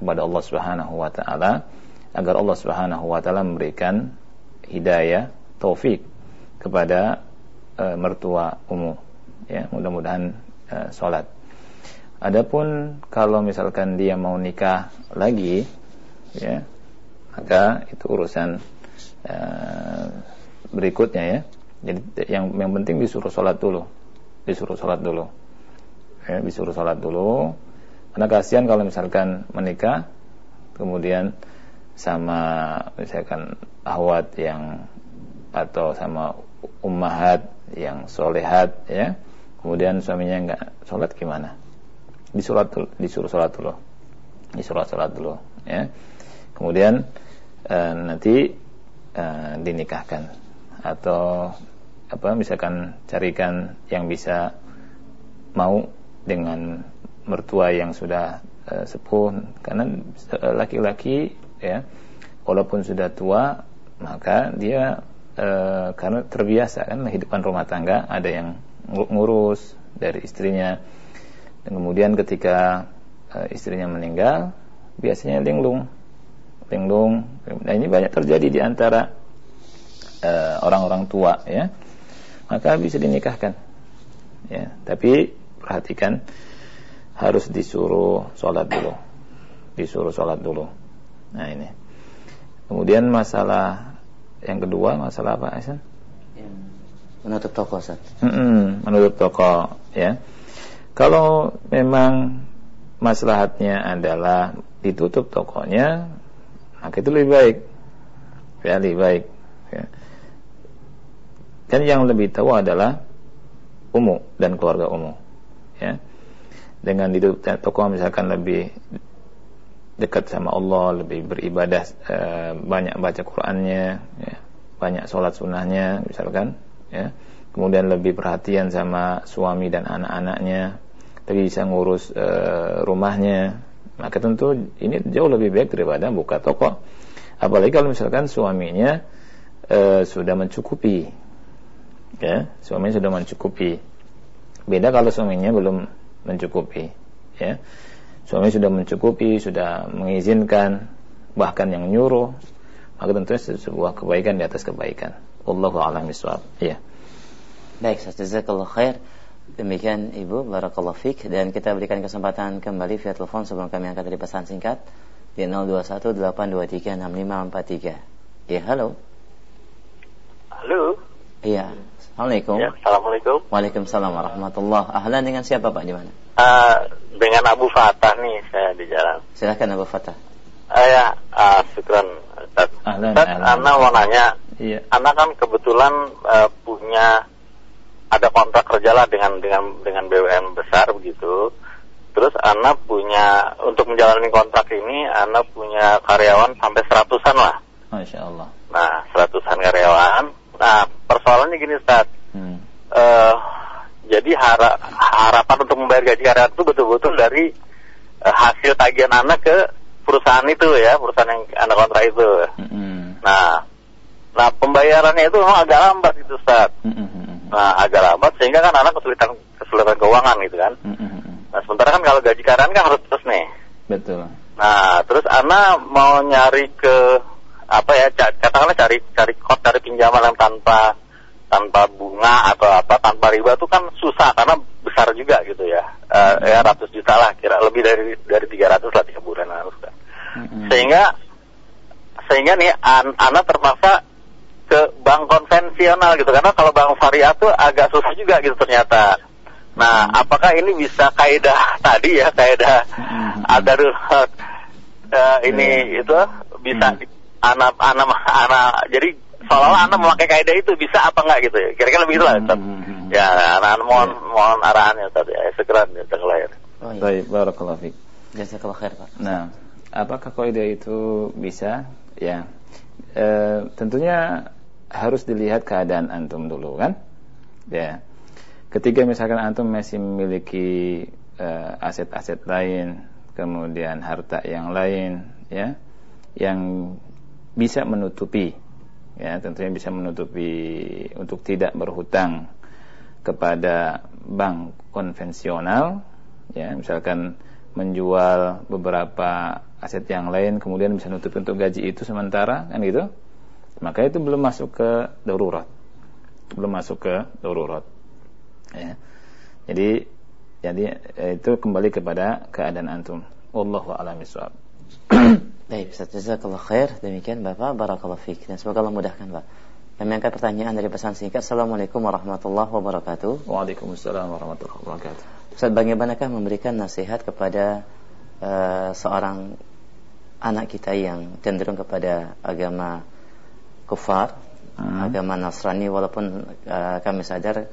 kepada Allah Subhanahu Wa Taala agar Allah Subhanahu Wa Taala memberikan hidayah taufik kepada uh, mertua umum ya mudah-mudahan uh, sholat adapun kalau misalkan dia mau nikah lagi ya maka itu urusan uh, berikutnya ya. Jadi yang yang penting disuruh sholat dulu. Disuruh sholat dulu. Ya disuruh sholat dulu karena kasihan kalau misalkan menikah kemudian sama misalkan ahwat yang atau sama ummahat yang solehat ya. Kemudian suaminya nggak sholat gimana? Disuruh disuruh sholat dulu disuruh sholat dulu ya. Kemudian e, nanti e, dinikahkan. Atau apa misalkan carikan yang bisa mau dengan mertua yang sudah e, sepuh. Karena laki-laki ya walaupun sudah tua maka dia e, karena terbiasa kan kehidupan rumah tangga ada yang ngurus dari istrinya. Dan kemudian ketika e, istrinya meninggal biasanya linglung. Linglung. Nah ini banyak terjadi di antara orang-orang tua ya. Maka bisa dinikahkan ya. Tapi perhatikan harus disuruh sholat dulu disuruh sholat dulu nah ini kemudian masalah yang kedua masalah apa Aisyah? menutup toko Ustaz. Menutup toko ya kalau memang maslahatnya adalah ditutup tokonya maka itu lebih baik Valid baik. Ya. Dan yang lebih tahu adalah umum dan keluarga umum. Ya. Dengan hidup tokoh misalkan lebih dekat sama Allah, lebih beribadah, eh, banyak baca Qur'annya, ya, banyak sholat sunnahnya, misalkan, ya. Kemudian lebih perhatian sama suami dan anak-anaknya, lebih bisa ngurus eh, rumahnya, maka tentu ini jauh lebih baik daripada buka toko. Apalagi kalau misalkan suaminya eh, sudah mencukupi, ya, suaminya sudah mencukupi. Beda kalau suaminya belum mencukupi, ya suami sudah mencukupi, sudah mengizinkan, bahkan yang nyuruh, maka tentunya sebuah kebaikan di atas kebaikan. Allahu a'lam bishawab. Iya. Baik, jazakallahu khair. Demikian Ibu, barakallahu fik dan kita berikan kesempatan kembali via telepon sebelum kami angkat dari pesan singkat di 0218236543. Ya, halo. Halo. Iya. Assalamualaikum. Ya, Assalamualaikum. Waalaikumsalam warahmatullah. Ahlan dengan siapa Pak di mana? Uh, dengan Abu Fatah nih saya di jalan. Silahkan Abu Fatah. Uh, ya, uh, syukran Ustaz. Ahlan, Ustaz, ahlan. Ana mau nanya. Iya. Ana kan kebetulan uh, punya ada kontrak kerja lah dengan dengan dengan BUMN besar begitu. Terus Ana punya untuk menjalani kontrak ini Ana punya karyawan sampai seratusan lah. Masya Allah. Nah, seratusan karyawan. Nah, persoalannya gini Ustaz. Hmm. eh jadi hara, harapan untuk membayar gaji karyawan itu betul-betul dari eh, hasil tagihan anak ke perusahaan itu ya, perusahaan yang anak kontrak itu. Hmm. Nah, nah pembayarannya itu memang agak lambat gitu Ustaz. Hmm. Nah, agak lambat sehingga kan anak kesulitan kesulitan keuangan gitu kan. Hmm. Nah, sementara kan kalau gaji karyawan kan harus terus nih. Betul. Nah, terus Ana mau nyari ke apa ya? Katakanlah cari cari kod cari pinjaman yang tanpa tanpa bunga atau apa tanpa riba itu kan susah karena besar juga gitu ya. Eh, ya ratus juta lah kira lebih dari dari 300 lah tiga bulan harus kan. Hmm. Sehingga sehingga nih an Ana terpaksa ke bank konvensional gitu karena kalau bank syariah tuh agak susah juga gitu ternyata. Nah, apakah ini bisa kaidah tadi ya kaidah Hmm. ada eh, ini itu bisa Hmm. Anak anak anak jadi seolah-olah anak memakai kaidah itu bisa apa enggak gitu ya kira-kira lebih itulah Ustaz. Hmm. ya anak mohon mohon arahannya Ustaz ya segera ya lahir Oh iya. Baik, barakallahu fiik. Jazakallahu khair Pak. Nah, apakah kaidah itu bisa? Ya. E, tentunya harus dilihat keadaan antum dulu kan? Ya. Ketika misalkan antum masih memiliki eh, aset-aset lain, kemudian harta yang lain, ya, yang bisa menutupi, ya, tentunya bisa menutupi untuk tidak berhutang kepada bank konvensional, ya, misalkan menjual beberapa aset yang lain kemudian bisa nutup untuk gaji itu sementara kan gitu? Maka itu belum masuk ke darurat. Belum masuk ke darurat ya. Jadi jadi eh, itu kembali kepada keadaan antum. Wallahu a'lam Baik, Ustaz Jazakallah khair. Demikian Bapak, Barakallah fiik. Dan semoga Allah mudahkan Pak. Kami angkat pertanyaan dari pesan singkat. Assalamualaikum warahmatullahi wabarakatuh. Waalaikumsalam warahmatullahi wabarakatuh Ustaz, bagaimanakah memberikan nasihat kepada eh, seorang anak kita yang cenderung kepada agama kufar, Hmm. agama Nasrani, walaupun eh, kami sadar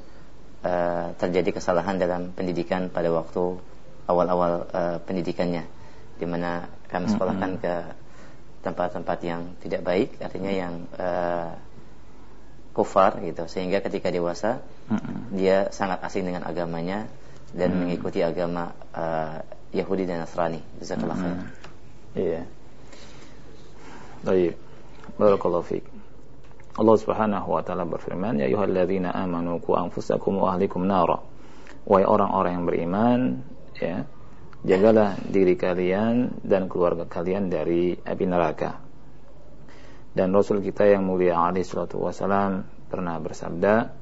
eh, terjadi kesalahan dalam pendidikan pada waktu awal-awal eh, pendidikannya, di mana kami sekolahkan ke tempat-tempat yang tidak baik, artinya yang eh, kufar gitu, sehingga ketika dewasa dia sangat asing dengan agamanya dan Hmm. mengikuti agama eh, Yahudi dan Nasrani. Jazakallah khair. Hmm. Iya. Baik. Barakallahu fiik. Allah Subhanahu wa taala berfirman, "Ya ayyuhalladzina amanu qu anfusakum wa ahlikum nara." Wahai orang-orang yang beriman, ya, jagalah diri kalian dan keluarga kalian dari api neraka. Dan Rasul kita yang mulia alaihi salatu wasalam pernah bersabda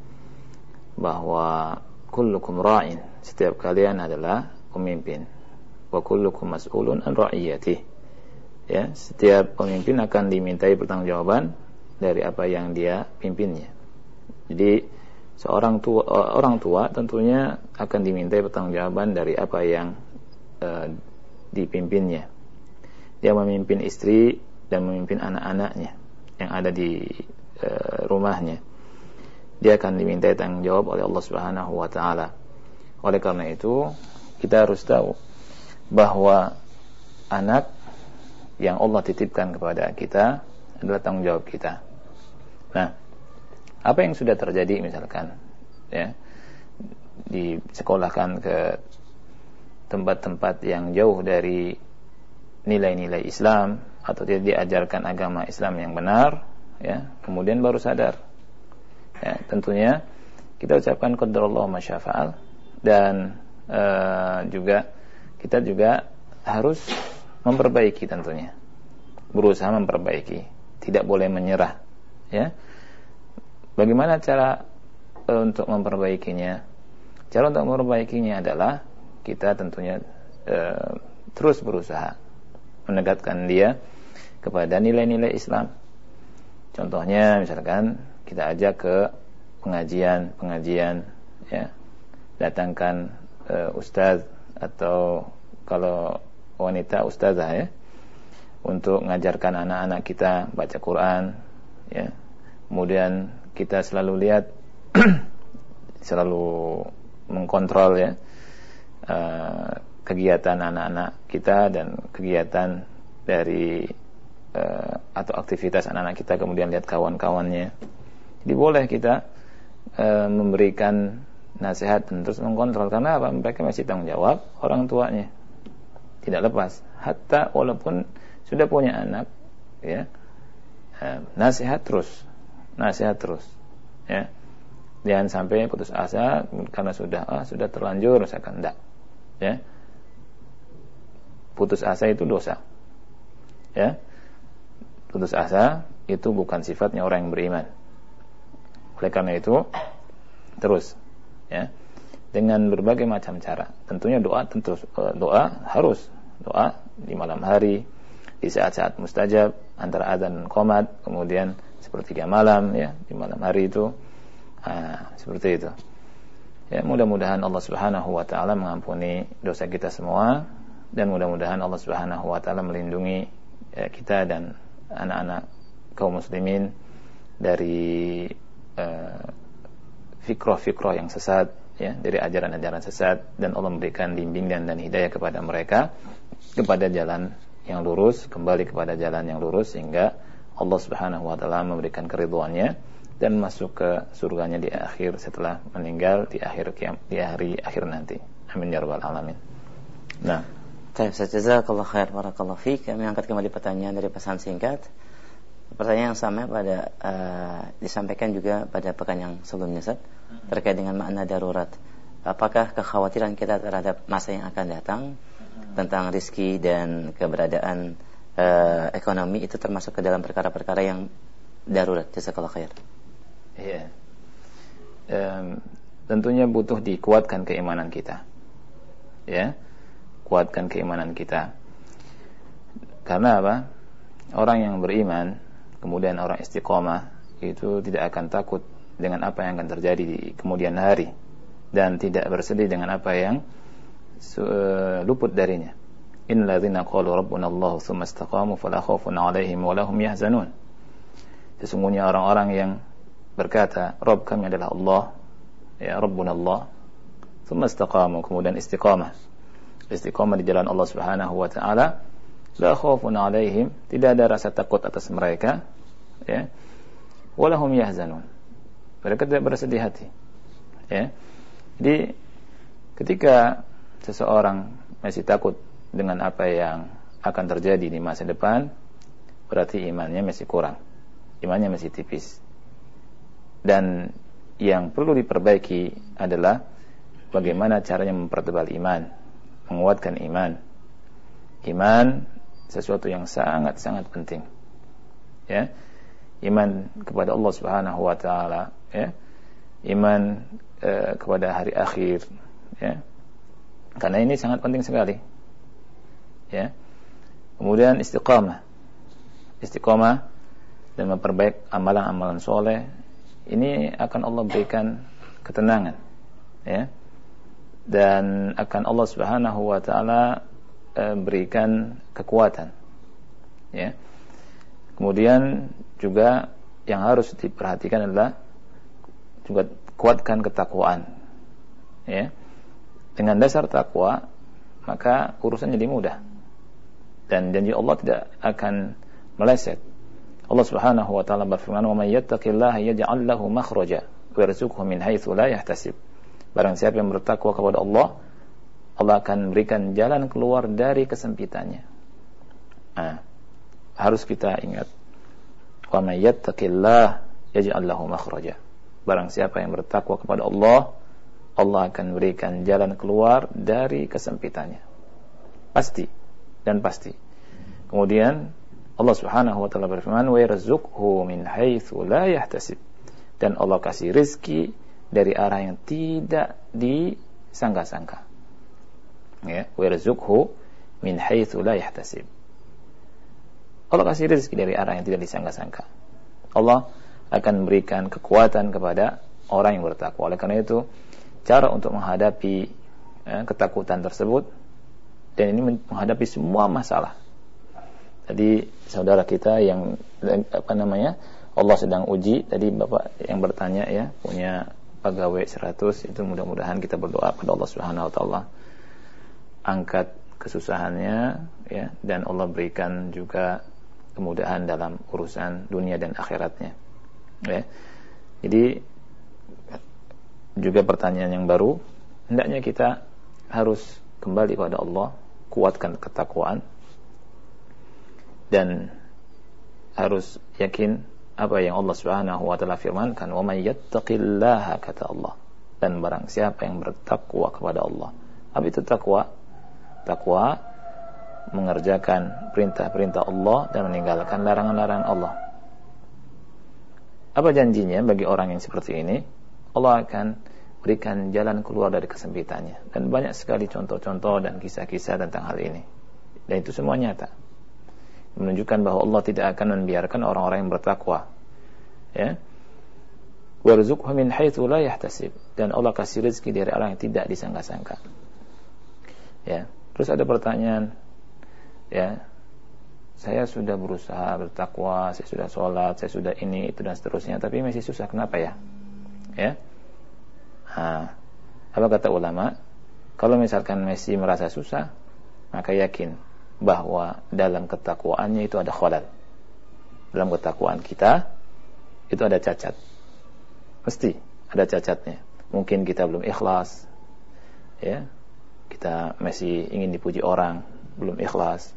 bahwa kullukum ra'in, setiap kalian adalah pemimpin. Wa kullukum mas'ulun an ra'iyatih. Ya, setiap pemimpin akan dimintai pertanggungjawaban dari apa yang dia pimpinnya. Jadi seorang tua orang tua tentunya akan dimintai pertanggungjawaban dari apa yang eh, dipimpinnya. Dia memimpin istri dan memimpin anak-anaknya. yang ada di uh, rumahnya dia akan diminta tanggung jawab oleh Allah Subhanahu wa taala. Oleh karena itu, kita harus tahu bahwa anak yang Allah titipkan kepada kita adalah tanggung jawab kita. Nah, apa yang sudah terjadi misalkan ya disekolahkan ke tempat-tempat yang jauh dari nilai-nilai Islam atau dia diajarkan agama Islam yang benar ya kemudian baru sadar. Ya, tentunya kita ucapkan qadarullah masyafa'al dan uh, juga kita juga harus memperbaiki tentunya. Berusaha memperbaiki tidak boleh menyerah ya. Bagaimana cara uh, untuk memperbaikinya? Cara untuk memperbaikinya adalah kita tentunya uh, terus berusaha menegakkan dia kepada nilai-nilai Islam. Contohnya misalkan kita ajak ke pengajian-pengajian ya. Datangkan uh, ustaz atau kalau wanita ustazah ya untuk mengajarkan anak-anak kita baca Quran ya. Kemudian kita selalu lihat selalu mengkontrol ya uh, kegiatan anak-anak kita dan kegiatan dari uh, atau aktivitas anak-anak kita kemudian lihat kawan-kawannya. Jadi boleh kita uh, memberikan nasihat dan terus mengkontrol karena apa? Mereka masih tanggung jawab orang tuanya. Tidak lepas. Hatta walaupun sudah punya anak, ya, uh, nasihat terus, nasihat terus, ya. Jangan sampai putus asa karena sudah ah, sudah terlanjur misalkan enggak. Ya putus asa itu dosa. Ya. Putus asa itu bukan sifatnya orang yang beriman. Oleh karena itu terus ya dengan berbagai macam cara. Tentunya doa tentu eh, doa harus doa di malam hari, di saat-saat mustajab antara adzan dan qomat, kemudian sepertiga malam ya di malam hari itu. Nah, seperti itu. Ya, mudah-mudahan Allah Subhanahu wa taala mengampuni dosa kita semua dan mudah-mudahan Allah Subhanahu wa taala melindungi ya, kita dan anak-anak kaum muslimin dari uh, fikroh-fikroh yang sesat ya dari ajaran-ajaran sesat dan Allah memberikan bimbingan dan hidayah kepada mereka kepada jalan yang lurus kembali kepada jalan yang lurus sehingga Allah Subhanahu wa taala memberikan keridhaannya dan masuk ke surganya di akhir setelah meninggal di akhir di hari akhir nanti. Amin ya rabbal alamin. Nah, Baik, jazakallah khair barakallahu fiik. Kami angkat kembali pertanyaan dari pesan singkat. Pertanyaan yang sama pada uh, disampaikan juga pada pekan yang sebelumnya Ustaz, terkait dengan makna darurat. Apakah kekhawatiran kita terhadap masa yang akan datang tentang rizki dan keberadaan uh, ekonomi itu termasuk ke dalam perkara-perkara yang darurat? Jazakallah khair. Iya. Um, tentunya butuh dikuatkan keimanan kita. Ya kuatkan keimanan kita. Karena apa? Orang yang beriman, kemudian orang istiqomah, itu tidak akan takut dengan apa yang akan terjadi di kemudian hari dan tidak bersedih dengan apa yang luput darinya. Innal ladzina qalu rabbuna tsumma istaqamu fala khaufun 'alaihim wa lahum yahzanun. Sesungguhnya orang-orang yang berkata, Rabb kami adalah Allah, ya Rabbuna Allah, tsumma istaqamu, kemudian istiqamah. Istiqomah di jalan Allah Subhanahu wa taala. La khaufun alaihim tidak ada rasa takut atas mereka ya. Walahum yahzanun mereka tidak bersedih hati ya. Jadi ketika seseorang masih takut dengan apa yang akan terjadi di masa depan berarti imannya masih kurang imannya masih tipis dan yang perlu diperbaiki adalah bagaimana caranya mempertebal iman menguatkan iman. Iman sesuatu yang sangat-sangat penting. Ya. Iman kepada Allah Subhanahu wa taala, ya. Iman uh, kepada hari akhir, ya. Karena ini sangat penting sekali. Ya. Kemudian istiqamah. Istiqamah dan memperbaik amalan-amalan soleh ini akan Allah berikan ketenangan ya dan akan Allah Subhanahu wa taala e, berikan kekuatan. Ya. Kemudian juga yang harus diperhatikan adalah juga kuatkan ketakwaan. Ya. Dengan dasar takwa, maka urusan jadi mudah. Dan janji Allah tidak akan meleset. Allah Subhanahu wa taala berfirman, "Wa may yattaqillaha yaj'al lahu makhraja wa yarzuqhu min haitsu la yahtasib." Barang siapa yang bertakwa kepada Allah, Allah akan berikan jalan keluar dari kesempitannya. Nah, harus kita ingat wa may yattaqillah yaj'al lahu makhraja. Barang siapa yang bertakwa kepada Allah, Allah akan berikan jalan keluar dari kesempitannya. Pasti dan pasti. Kemudian Allah Subhanahu wa taala berfirman, "Wa yarzuqhu min haitsu la yahtasib." Dan Allah kasih rizki dari arah yang tidak disangka-sangka. Ya, wa yarzuqhu min haitsu la yahtasib. Allah kasih rezeki dari arah yang tidak disangka-sangka. Allah akan memberikan kekuatan kepada orang yang bertakwa. Oleh karena itu, cara untuk menghadapi ya, ketakutan tersebut dan ini menghadapi semua masalah. Tadi saudara kita yang apa namanya Allah sedang uji tadi bapak yang bertanya ya punya pegawai 100 itu mudah-mudahan kita berdoa pada Allah Subhanahu Wa Taala angkat kesusahannya ya dan Allah berikan juga kemudahan dalam urusan dunia dan akhiratnya. Ya. Jadi juga pertanyaan yang baru, hendaknya kita harus kembali pada Allah, kuatkan ketakwaan dan harus yakin apa yang Allah Subhanahu wa taala firmankan, "Wa may yattaqillaha," kata Allah. Dan barang siapa yang bertakwa kepada Allah. Apa itu takwa? Takwa mengerjakan perintah-perintah Allah dan meninggalkan larangan-larangan Allah. Apa janjinya bagi orang yang seperti ini? Allah akan berikan jalan keluar dari kesempitannya. Dan banyak sekali contoh-contoh dan kisah-kisah tentang hal ini. Dan itu semua nyata. Menunjukkan bahwa Allah tidak akan membiarkan orang-orang yang bertakwa. Ya. Warzuqhu min haitsu la yahtasib. Dan Allah kasih rezeki dari orang yang tidak disangka-sangka. Ya. Terus ada pertanyaan, ya saya sudah berusaha bertakwa, saya sudah sholat, saya sudah ini itu dan seterusnya, tapi masih susah. Kenapa ya? Ya. Nah, apa kata ulama? Kalau misalkan Messi merasa susah, maka yakin bahwa dalam ketakwaannya itu ada kholal. Dalam ketakwaan kita itu ada cacat. Mesti ada cacatnya. Mungkin kita belum ikhlas, ya. Kita masih ingin dipuji orang, belum ikhlas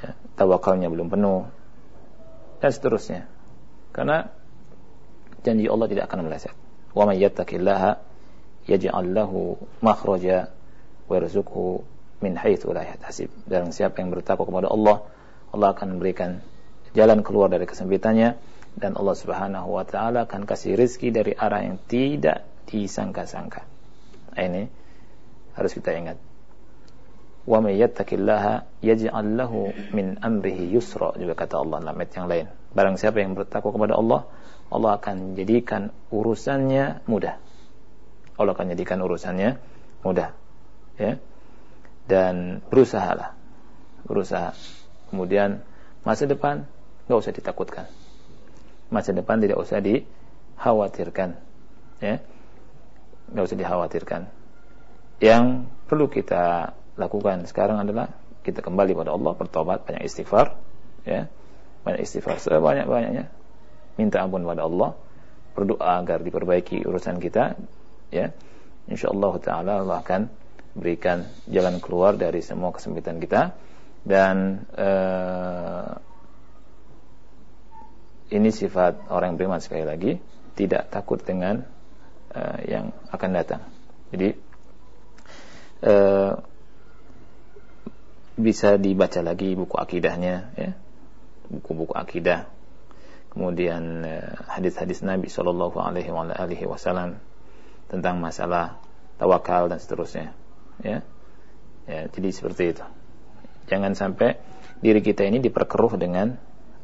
ya, tawakalnya belum penuh dan seterusnya karena janji Allah tidak akan meleset wa may yattaqillaha yaj'al lahu makhraja wa yarzuqhu min haitsu la yahtasib dan siapa yang bertakwa kepada Allah Allah akan memberikan jalan keluar dari kesempitannya dan Allah Subhanahu wa taala akan kasih rezeki dari arah yang tidak disangka-sangka. Ini harus kita ingat wa may yattaqillaha yaj'al lahu min amrihi yusra juga kata Allah dalam ayat yang lain. Barang siapa yang bertakwa kepada Allah, Allah akan jadikan urusannya mudah. Allah akan jadikan urusannya mudah. Ya. Dan berusahalah. Berusaha. Kemudian masa depan enggak usah ditakutkan. Masa depan tidak usah dikhawatirkan. Ya. Enggak usah dikhawatirkan. Yang perlu kita lakukan sekarang adalah kita kembali pada Allah bertobat banyak istighfar ya banyak istighfar sebanyak banyaknya minta ampun pada Allah berdoa agar diperbaiki urusan kita ya insyaallah taala Allah akan berikan jalan keluar dari semua kesempitan kita. Dan uh, ini sifat orang yang beriman sekali lagi tidak takut dengan uh, yang akan datang. Jadi uh, bisa dibaca lagi buku akidahnya ya. Buku-buku akidah. Kemudian hadis-hadis Nabi Shallallahu Alaihi Wasallam tentang masalah tawakal dan seterusnya ya. Ya jadi seperti itu. Jangan sampai diri kita ini diperkeruh dengan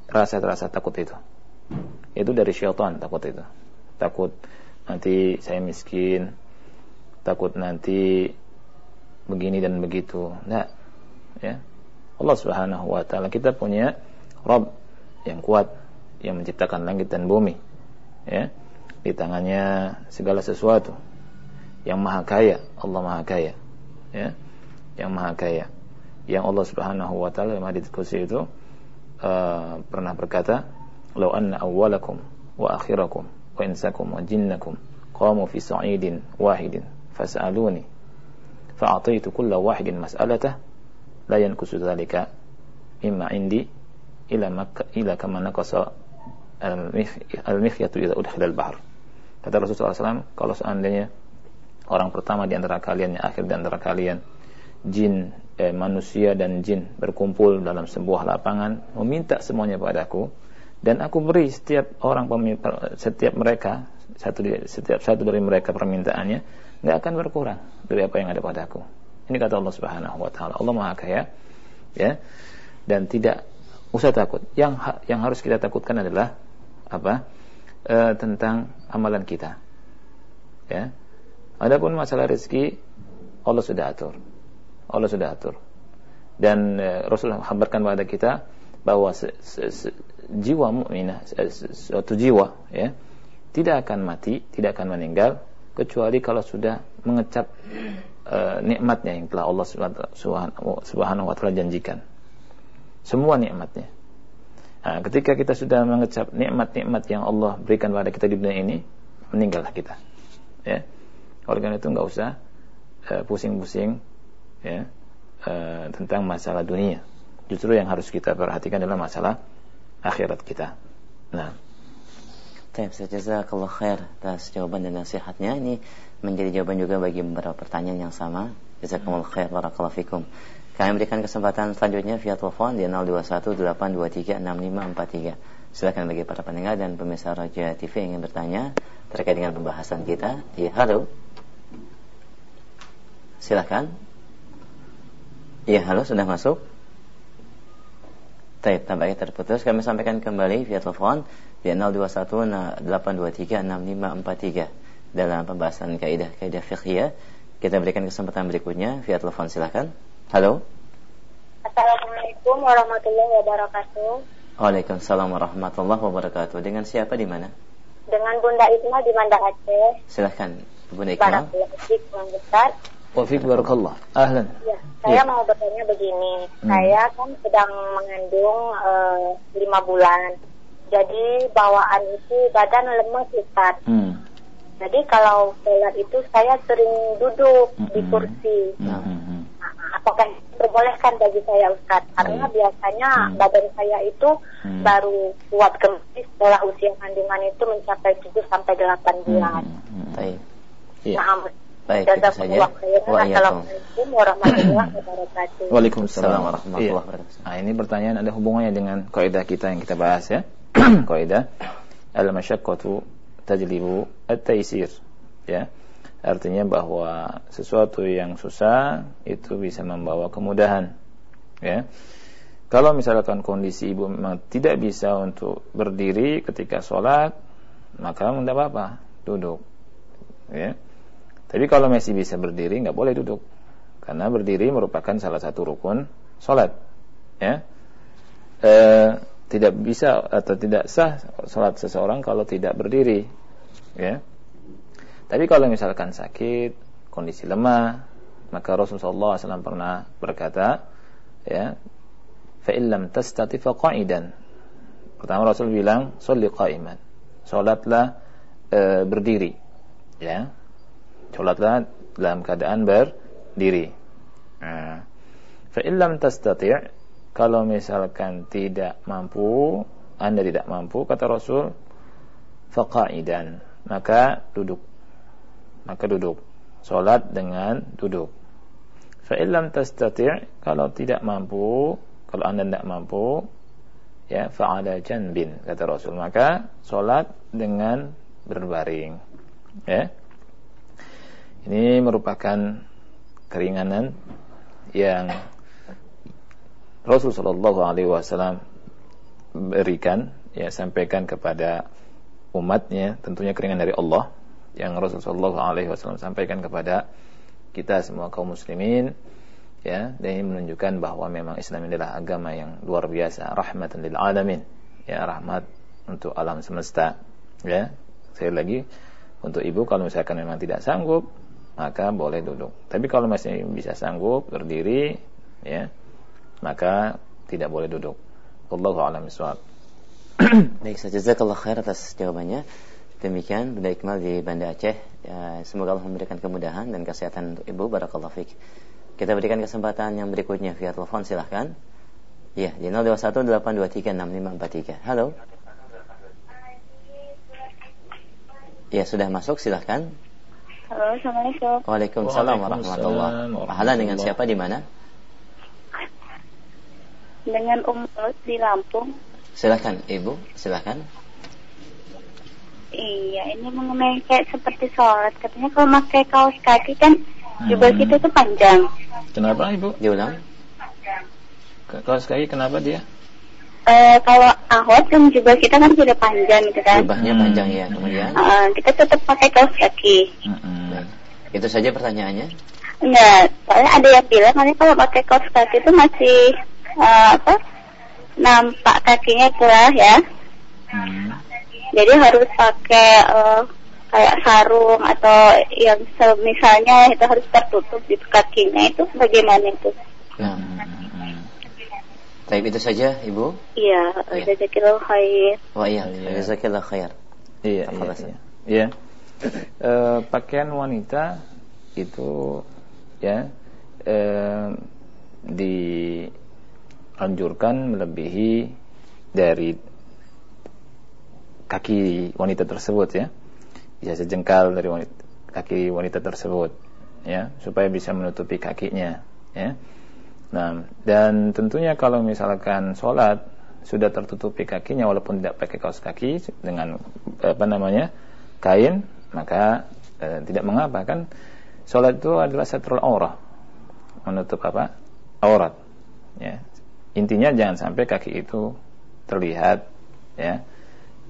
rasa-rasa takut itu. Itu dari syaitan takut itu. Takut nanti saya miskin takut nanti begini dan begitu. Nah ya. Allah Subhanahu wa taala kita punya Rabb yang kuat yang menciptakan langit dan bumi. Ya. Di tangannya segala sesuatu. Yang maha kaya Allah maha kaya ya yang maha kaya. Yang Allah Subhanahu wa taala dalam hadis kursi itu uh, pernah berkata law anna awwalakum wa akhirakum wa insakum wa jinnakum qamu fi sa'idin wahidin fas'aluni fa'ataitu kulla wahidin mas'alatah la yankusu dhalika mimma indi ila makka ila kama naqasa al-mikhyatu idza udkhila al-bahr. Kata Rasulullah SAW kalau seandainya orang pertama di antara kalian yang akhir di antara kalian. Jin eh, manusia dan jin berkumpul dalam sebuah lapangan meminta semuanya padaku. Dan aku beri setiap orang setiap mereka satu setiap satu dari mereka permintaannya nggak akan berkurang dari apa yang ada padaku. Ini kata Allah Subhanahu wa taala. Allah Maha Kaya ya. Dan tidak usah takut. Yang yang harus kita takutkan adalah apa? E, tentang amalan kita ya adapun masalah rezeki Allah sudah atur Allah sudah atur. Dan e, Rasulullah kabarkan kepada kita bahwa se, se, se, jiwa mukminah suatu jiwa ya tidak akan mati, tidak akan meninggal kecuali kalau sudah mengecap e, nikmatnya yang telah Allah Subhanahu wa taala janjikan. Semua nikmatnya. Nah, ketika kita sudah mengecap nikmat-nikmat yang Allah berikan kepada kita di dunia ini, meninggallah kita. Ya. Oleh karena itu nggak usah e, pusing-pusing ya e, tentang masalah dunia. Justru yang harus kita perhatikan adalah masalah akhirat kita. Nah. Baik, jazakallah khair atas jawaban dan nasihatnya. Ini menjadi jawaban juga bagi beberapa pertanyaan yang sama. Jazakumullah khair barakallahu fikum. Kami berikan kesempatan selanjutnya via telepon di 0218236543. Silakan bagi para pendengar dan pemirsa Raja TV yang ingin bertanya terkait dengan pembahasan kita. Ya, halo. Silakan. Iya, halo, sudah masuk? Baik, tampaknya terputus. Kami sampaikan kembali via telepon di 0218236543 dalam pembahasan kaidah kaidah fiqhiyah. Kita berikan kesempatan berikutnya via telepon silakan. Halo. Assalamualaikum warahmatullahi wabarakatuh. Waalaikumsalam warahmatullahi wabarakatuh. Dengan siapa di mana? Dengan Bunda Isma di Banda Aceh. Silahkan, Bunda Isma. Barakallahu Wafik barakallah. Ahlan. Ya, saya ya. mau bertanya begini. Hmm. Saya kan sedang mengandung uh, lima bulan. Jadi bawaan itu badan lemas Ustaz. Hmm. Jadi kalau sholat itu saya sering duduk hmm. di kursi. Hmm. hmm. Nah, apakah diperbolehkan bagi saya Ustaz? Karena hmm. biasanya hmm. badan saya itu hmm. baru kuat kembali setelah usia kandungan itu mencapai 7 sampai 8 bulan. Hmm. Hmm. Iya. Nah, Baik, itu saja. Assalamualaikum warahmatullahi wabarakatuh. Waalaikumsalam warahmatullahi iya. wabarakatuh. Nah, ini pertanyaan ada hubungannya dengan kaidah kita yang kita bahas ya. kaidah al-masyaqqatu tajlibu at-taisir. Ya. Artinya bahwa sesuatu yang susah itu bisa membawa kemudahan. Ya. Kalau misalkan kondisi ibu memang tidak bisa untuk berdiri ketika sholat, maka tidak apa-apa, duduk. Ya tapi kalau masih bisa berdiri nggak boleh duduk. Karena berdiri merupakan salah satu rukun sholat. Ya. E, tidak bisa atau tidak sah sholat seseorang kalau tidak berdiri. Ya. Tapi kalau misalkan sakit, kondisi lemah, maka Rasulullah SAW pernah berkata, ya, fa'illam tastati faqa'idan. Pertama Rasul bilang, sholli qa'iman. Sholatlah e, berdiri. Ya, Sholatlah dalam keadaan berdiri. Nah, Fa'illam tastati' kalau misalkan tidak mampu, Anda tidak mampu, kata Rasul, faqa'idan, maka duduk. Maka duduk. Sholat dengan duduk. Fa'illam tastati' kalau tidak mampu, kalau Anda tidak mampu, ya fa'ala janbin, kata Rasul. Maka sholat dengan berbaring. Ya. Ini merupakan keringanan yang Rasul Shallallahu Alaihi Wasallam berikan, ya sampaikan kepada umatnya, tentunya keringan dari Allah yang Rasul Shallallahu Alaihi Wasallam sampaikan kepada kita semua kaum muslimin, ya dan ini menunjukkan bahwa memang Islam adalah agama yang luar biasa, rahmatan lil alamin, ya rahmat untuk alam semesta ya. Sekali lagi untuk ibu kalau misalkan memang tidak sanggup maka boleh duduk tapi kalau masih bisa sanggup berdiri ya maka tidak boleh duduk Allahu a'lam bishawab Baik, jazakallah khair atas jawabannya. Demikian Bunda Iqmal di Banda Aceh. Ya, semoga Allah memberikan kemudahan dan kesehatan untuk Ibu. Barakallahu fiqh. Kita berikan kesempatan yang berikutnya via telepon silahkan. Iya, di 0218236543. Halo. Ya, sudah masuk silahkan. Halo, Assalamualaikum. Waalaikumsalam warahmatullahi wabarakatuh. Pahala dengan siapa di mana? Dengan Om di Lampung. Silahkan Ibu, silahkan. Iya, ini mengenai kayak seperti sholat. Katanya kalau pakai kaos kaki kan jubah Hmm. kita tuh panjang. kenapa ibu Diulang. kaos kaki kenapa dia Eh, kalau ahwat kan jubah kita kan sudah panjang gitu kan. Jubahnya Hmm. panjang ya. Kemudian. Eh, kita tetap pakai kaos kaki. Baik. Itu saja pertanyaannya. Enggak, soalnya ada yang bilang nanti kalau pakai kaos kaki itu masih eh, apa? Nampak kakinya cerah ya. Hmm. Jadi harus pakai eh, kayak sarung atau yang misalnya itu harus tertutup di kakinya itu bagaimana itu? Nah, Mm-mm. Baik itu saja Ibu. Iya, Iya. jazakillahu khair. Wah iya, Iya. jazakallah khair. Iya, iya, Tafadhal, iya. Iya. Eh, pakaian wanita itu ya eh, dianjurkan melebihi dari kaki wanita tersebut ya. Bisa sejengkal dari wanita, kaki wanita tersebut ya, supaya bisa menutupi kakinya ya. Nah, dan tentunya kalau misalkan sholat sudah tertutupi kakinya walaupun tidak pakai kaos kaki dengan apa namanya kain maka eh, tidak mengapa kan? Sholat itu adalah satrul aurah menutup apa? Aurat ya. Intinya jangan sampai kaki itu terlihat ya.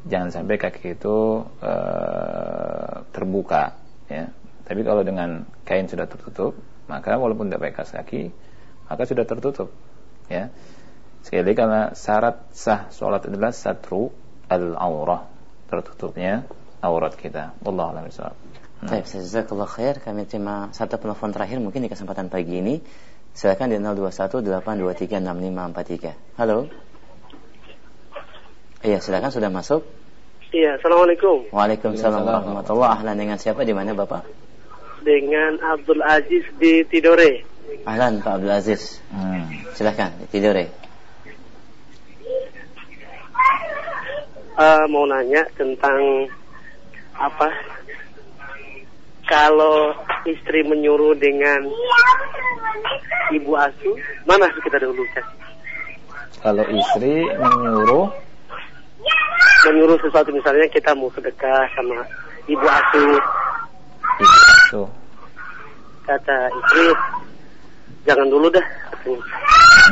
Jangan sampai kaki itu eh, terbuka ya. Tapi kalau dengan kain sudah tertutup maka walaupun tidak pakai kaos kaki maka sudah tertutup ya sekali lagi karena syarat sah sholat adalah satru al aurah tertutupnya aurat kita Allah alam bisawab. Baik, jazakallah khair. Kami terima satu penelpon terakhir mungkin di kesempatan pagi ini. Silakan di 0218236543. Halo. Iya, silakan sudah masuk. Iya, Assalamualaikum. Waalaikumsalam warahmatullahi Ahlan dengan siapa di mana Bapak? Dengan Abdul Aziz di Tidore. Ahlan Pak Abdul Aziz. Hmm. Silakan, tidore. Eh, mau nanya tentang apa? Kalau istri menyuruh dengan ibu asuh, mana harus kita dahulukan? Kalau istri menyuruh Menyuruh sesuatu misalnya kita mau sedekah sama ibu asuh, tuh kata istri, jangan dulu dah,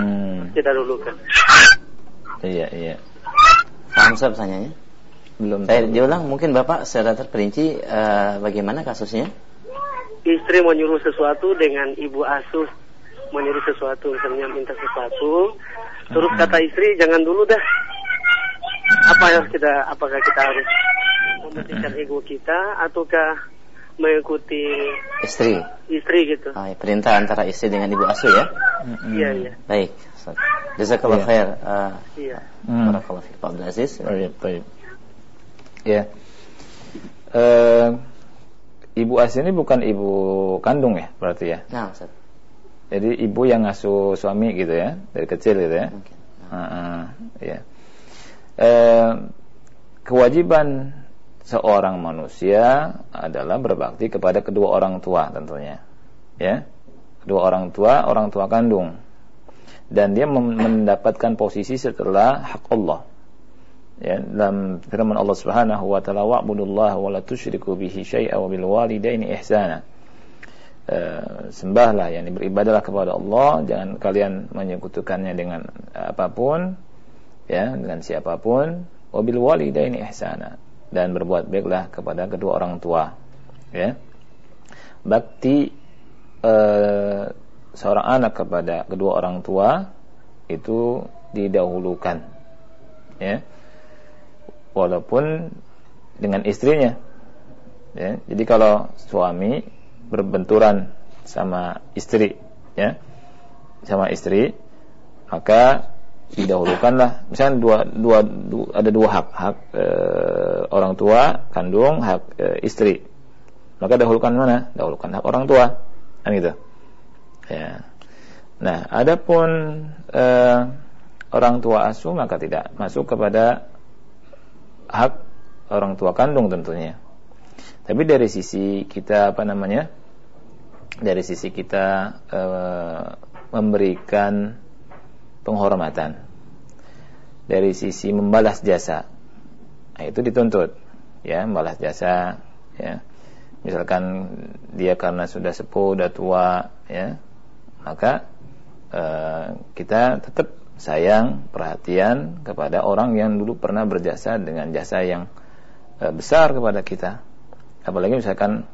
hmm. kita dahulukan. iya iya Paham Sob tanyanya? belum Saya diulang mungkin Bapak secara terperinci eh, bagaimana kasusnya? Istri menyuruh sesuatu dengan ibu asuh menyuruh sesuatu misalnya minta sesuatu terus Hmm. kata istri jangan dulu dah apa yang harus kita apakah kita harus mementingkan ego kita ataukah mengikuti Istri. istri gitu Ah, ya, perintah antara istri dengan ibu asuh ya. Mm-mm. iya iya Baik. Ustaz. Jazakallah Iya. khair. Eh, iya Hmm. Barakallahu fiik Pak Abdul Aziz. Baik, baik. Ya. Eh, ibu asli ini bukan ibu kandung ya, berarti ya. Nah, Ustaz. Jadi ibu yang ngasuh suami gitu ya, dari kecil gitu ya. Mungkin. Heeh, ya. Eh, kewajiban seorang manusia adalah berbakti kepada kedua orang tua tentunya. Ya. Kedua orang tua, orang tua kandung. Dan dia mendapatkan posisi setelah hak Allah. Ya, dalam firman Allah Subhanahu wa taala wa'budullaha wa la tusyriku bihi syai'a wa bil walidaini ihsana. Eh, sembahlah yakni beribadahlah kepada Allah jangan kalian menyekutukannya dengan apa pun ya dengan siapa pun wabil walidaini ihsana dan berbuat baiklah kepada kedua orang tua. Ya. Bakti eh, seorang anak kepada kedua orang tua itu didahulukan. Ya. Walaupun dengan istrinya. Ya, jadi kalau suami berbenturan sama istri, ya, sama istri, maka didahulukanlah. Misalnya dua, dua, dua ada dua hak hak e, orang tua kandung hak e, istri. Maka dahulukan mana? Dahulukan hak orang tua. Kan gitu? Ya. Nah adapun e, orang tua asuh maka tidak masuk kepada hak orang tua kandung tentunya. Tapi dari sisi kita apa namanya? Dari sisi kita e, memberikan penghormatan. Dari sisi membalas jasa nah, itu dituntut ya membalas jasa ya. Misalkan dia karena sudah sepuh sudah tua ya maka uh, kita tetap sayang perhatian kepada orang yang dulu pernah berjasa dengan jasa yang uh, besar kepada kita. Apalagi misalkan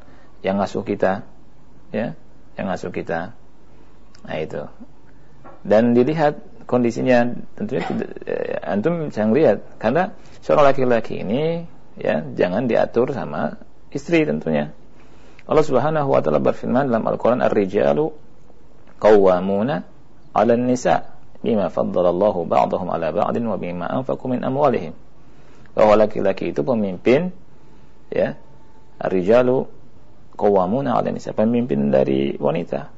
yang ngasuh kita ya yang ngasuh kita. Nah itu. Dan dilihat kondisinya tentunya tidak eh, antum jangan lihat karena seorang laki-laki ini ya jangan diatur sama istri tentunya. Allah Subhanahu wa taala berfirman dalam Al-Qur'an Ar-rijalu qawwamuna 'ala nisa bima faddala Allahu ba'dahum 'ala ba'din wa bima anfaqu min amwalihim. Bahwa laki-laki itu pemimpin ya. Ar-rijalu qawwamuna 'ala nisa, pemimpin dari wanita.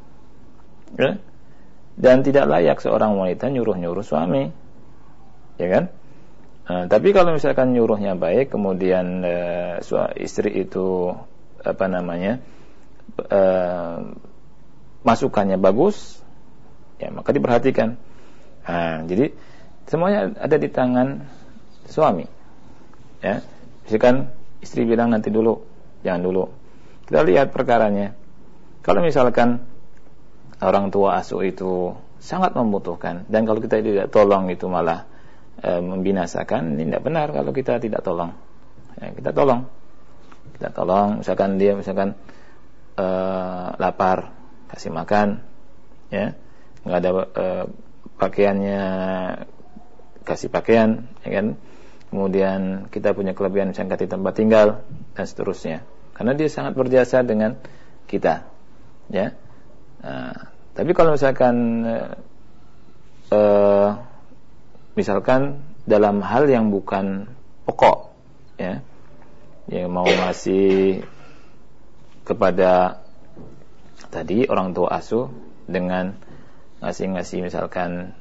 Ya dan tidak layak seorang wanita nyuruh-nyuruh suami. Ya kan? Nah, tapi kalau misalkan nyuruhnya baik kemudian uh, istri itu apa namanya uh, masukannya bagus ya maka diperhatikan. Nah, jadi semuanya ada di tangan suami. Ya misalkan istri bilang nanti dulu jangan dulu. Kita lihat perkaranya. Kalau misalkan orang tua asuh itu sangat membutuhkan. Dan kalau kita tidak tolong itu malah e, membinasakan ini tidak benar kalau kita tidak tolong. Ya, kita tolong. Kita tolong misalkan dia misalkan e, lapar kasih makan ya. Nggak ada e, pakaiannya kasih pakaian ya kan. Kemudian kita punya kelebihan misalkan di tempat tinggal dan seterusnya. Karena dia sangat berjasa dengan kita ya Nah, tapi kalau misalkan uh, misalkan dalam hal yang bukan pokok, ya, yang mau ngasih kepada tadi orang tua asuh dengan ngasih-ngasih misalkan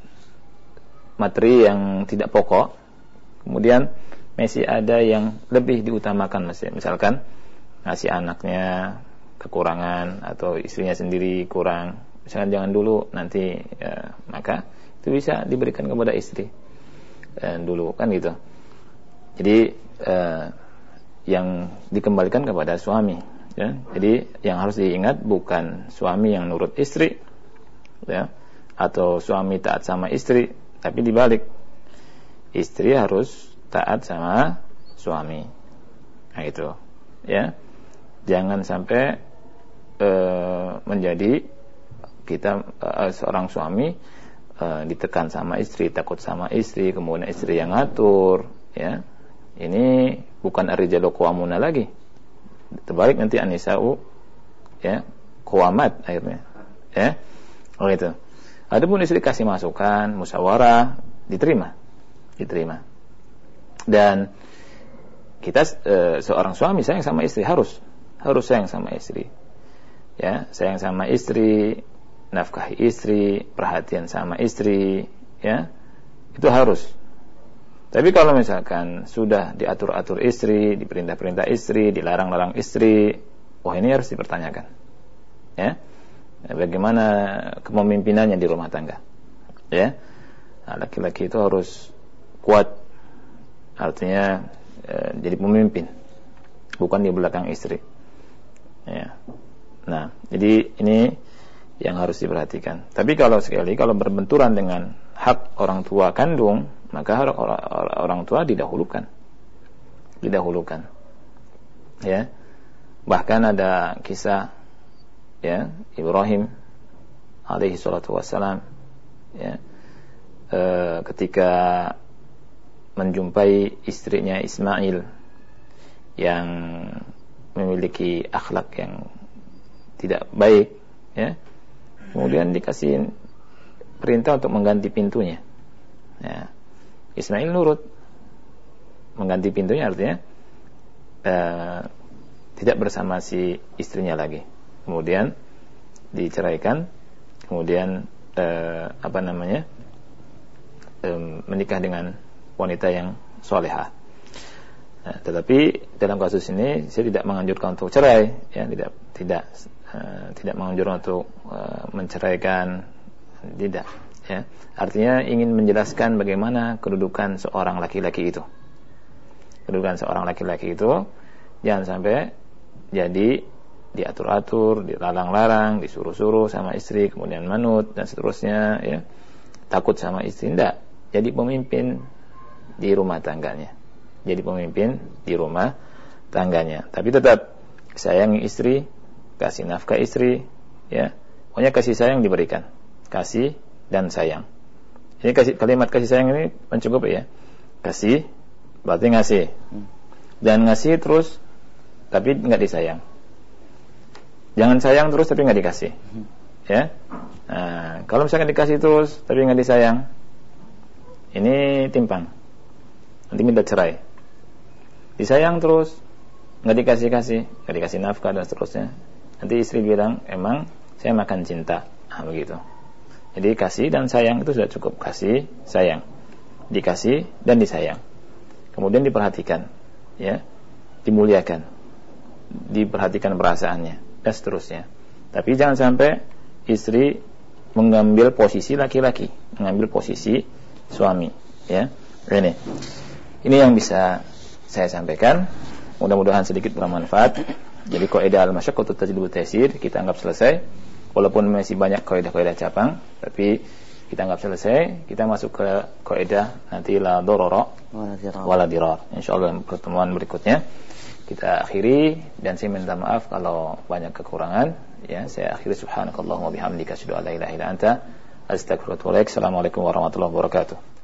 materi yang tidak pokok, kemudian masih ada yang lebih diutamakan misalkan ngasih anaknya kekurangan atau istrinya sendiri kurang misalkan jangan dulu nanti ya, maka itu bisa diberikan kepada istri dan eh, dulu kan gitu. Jadi eh, yang dikembalikan kepada suami ya. Jadi yang harus diingat bukan suami yang nurut istri ya atau suami taat sama istri tapi dibalik. Istri harus taat sama suami. Nah itu ya. Jangan sampai e, menjadi kita e, seorang suami e, ditekan sama istri, takut sama istri, kemudian istri yang ngatur, ya. Ini bukan arijalu qawamuna lagi. Terbalik nanti anisa'u ya, qawamat akhirnya. Ya. Oh itu. Adapun istri kasih masukan, musyawarah, diterima. Diterima. Dan kita e, seorang suami sayang sama istri harus harus sayang sama istri ya sayang sama istri nafkah istri perhatian sama istri ya. Itu harus. Tapi kalau misalkan sudah diatur-atur istri diperintah-perintah istri dilarang-larang istri wah ini harus dipertanyakan. Ya bagaimana kepemimpinannya di rumah tangga? Ya nah, laki-laki itu harus kuat. Artinya eh, jadi pemimpin bukan di belakang istri. Ya. Nah, jadi ini yang harus diperhatikan. Tapi kalau sekali kalau berbenturan dengan hak orang tua kandung, maka hak orang tua didahulukan. Didahulukan. Ya. Bahkan ada kisah ya Ibrahim alaihi salatu wassalam ya e, ketika menjumpai istrinya Ismail yang memiliki akhlak yang tidak baik ya. Kemudian dikasih perintah untuk mengganti pintunya. Ya. Ismail nurut. Mengganti pintunya artinya uh, tidak bersama si istrinya lagi. Kemudian diceraikan. Kemudian uh, apa namanya um, menikah dengan wanita yang soleha. Nah, tetapi dalam kasus ini saya tidak menganjurkan untuk cerai, ya. Tidak tidak tidak menganjurkan untuk uh, menceraikan, tidak. Ya. Artinya ingin menjelaskan bagaimana kedudukan seorang laki-laki itu. Kedudukan seorang laki-laki itu jangan sampai jadi diatur-atur, dilarang-larang, disuruh-suruh sama istri, kemudian manut dan seterusnya, ya. Takut sama istri, tidak. Jadi pemimpin di rumah tangganya. Jadi pemimpin di rumah tangganya. Tapi tetap sayangi istri, kasih nafkah istri, ya. Pokoknya kasih sayang diberikan. Kasih dan sayang. Ini kasih, kalimat kasih sayang ini mencukupi ya. Kasih berarti ngasih. Dan ngasih terus tapi nggak disayang. Jangan sayang terus tapi nggak dikasih. Ya. Nah, kalau misalkan dikasih terus tapi nggak disayang, ini timpang nanti minta cerai disayang terus nggak dikasih kasih nggak dikasih nafkah dan seterusnya nanti istri bilang emang saya makan cinta. Nah, begitu. Jadi kasih dan sayang itu sudah cukup. Kasih sayang. Dikasih dan disayang. Kemudian diperhatikan ya. Dimuliakan. Diperhatikan perasaannya dan seterusnya. Tapi jangan sampai istri mengambil posisi laki-laki mengambil posisi suami ya. Ini. Ini yang bisa saya sampaikan. Mudah-mudahan sedikit bermanfaat. Jadi kaidah al-masyaqqatu tajlibu taysir kita anggap selesai. Walaupun masih banyak kaidah-kaidah cabang, tapi kita anggap selesai. Kita masuk ke kaidah nanti la dororo wala dirar. Insyaallah pertemuan berikutnya kita akhiri dan saya minta maaf kalau banyak kekurangan. Ya, saya akhiri subhanakallahumma bihamdika asyhadu an la ilaha illa anta astaghfiruka wa atubu Assalamualaikum warahmatullahi wabarakatuh.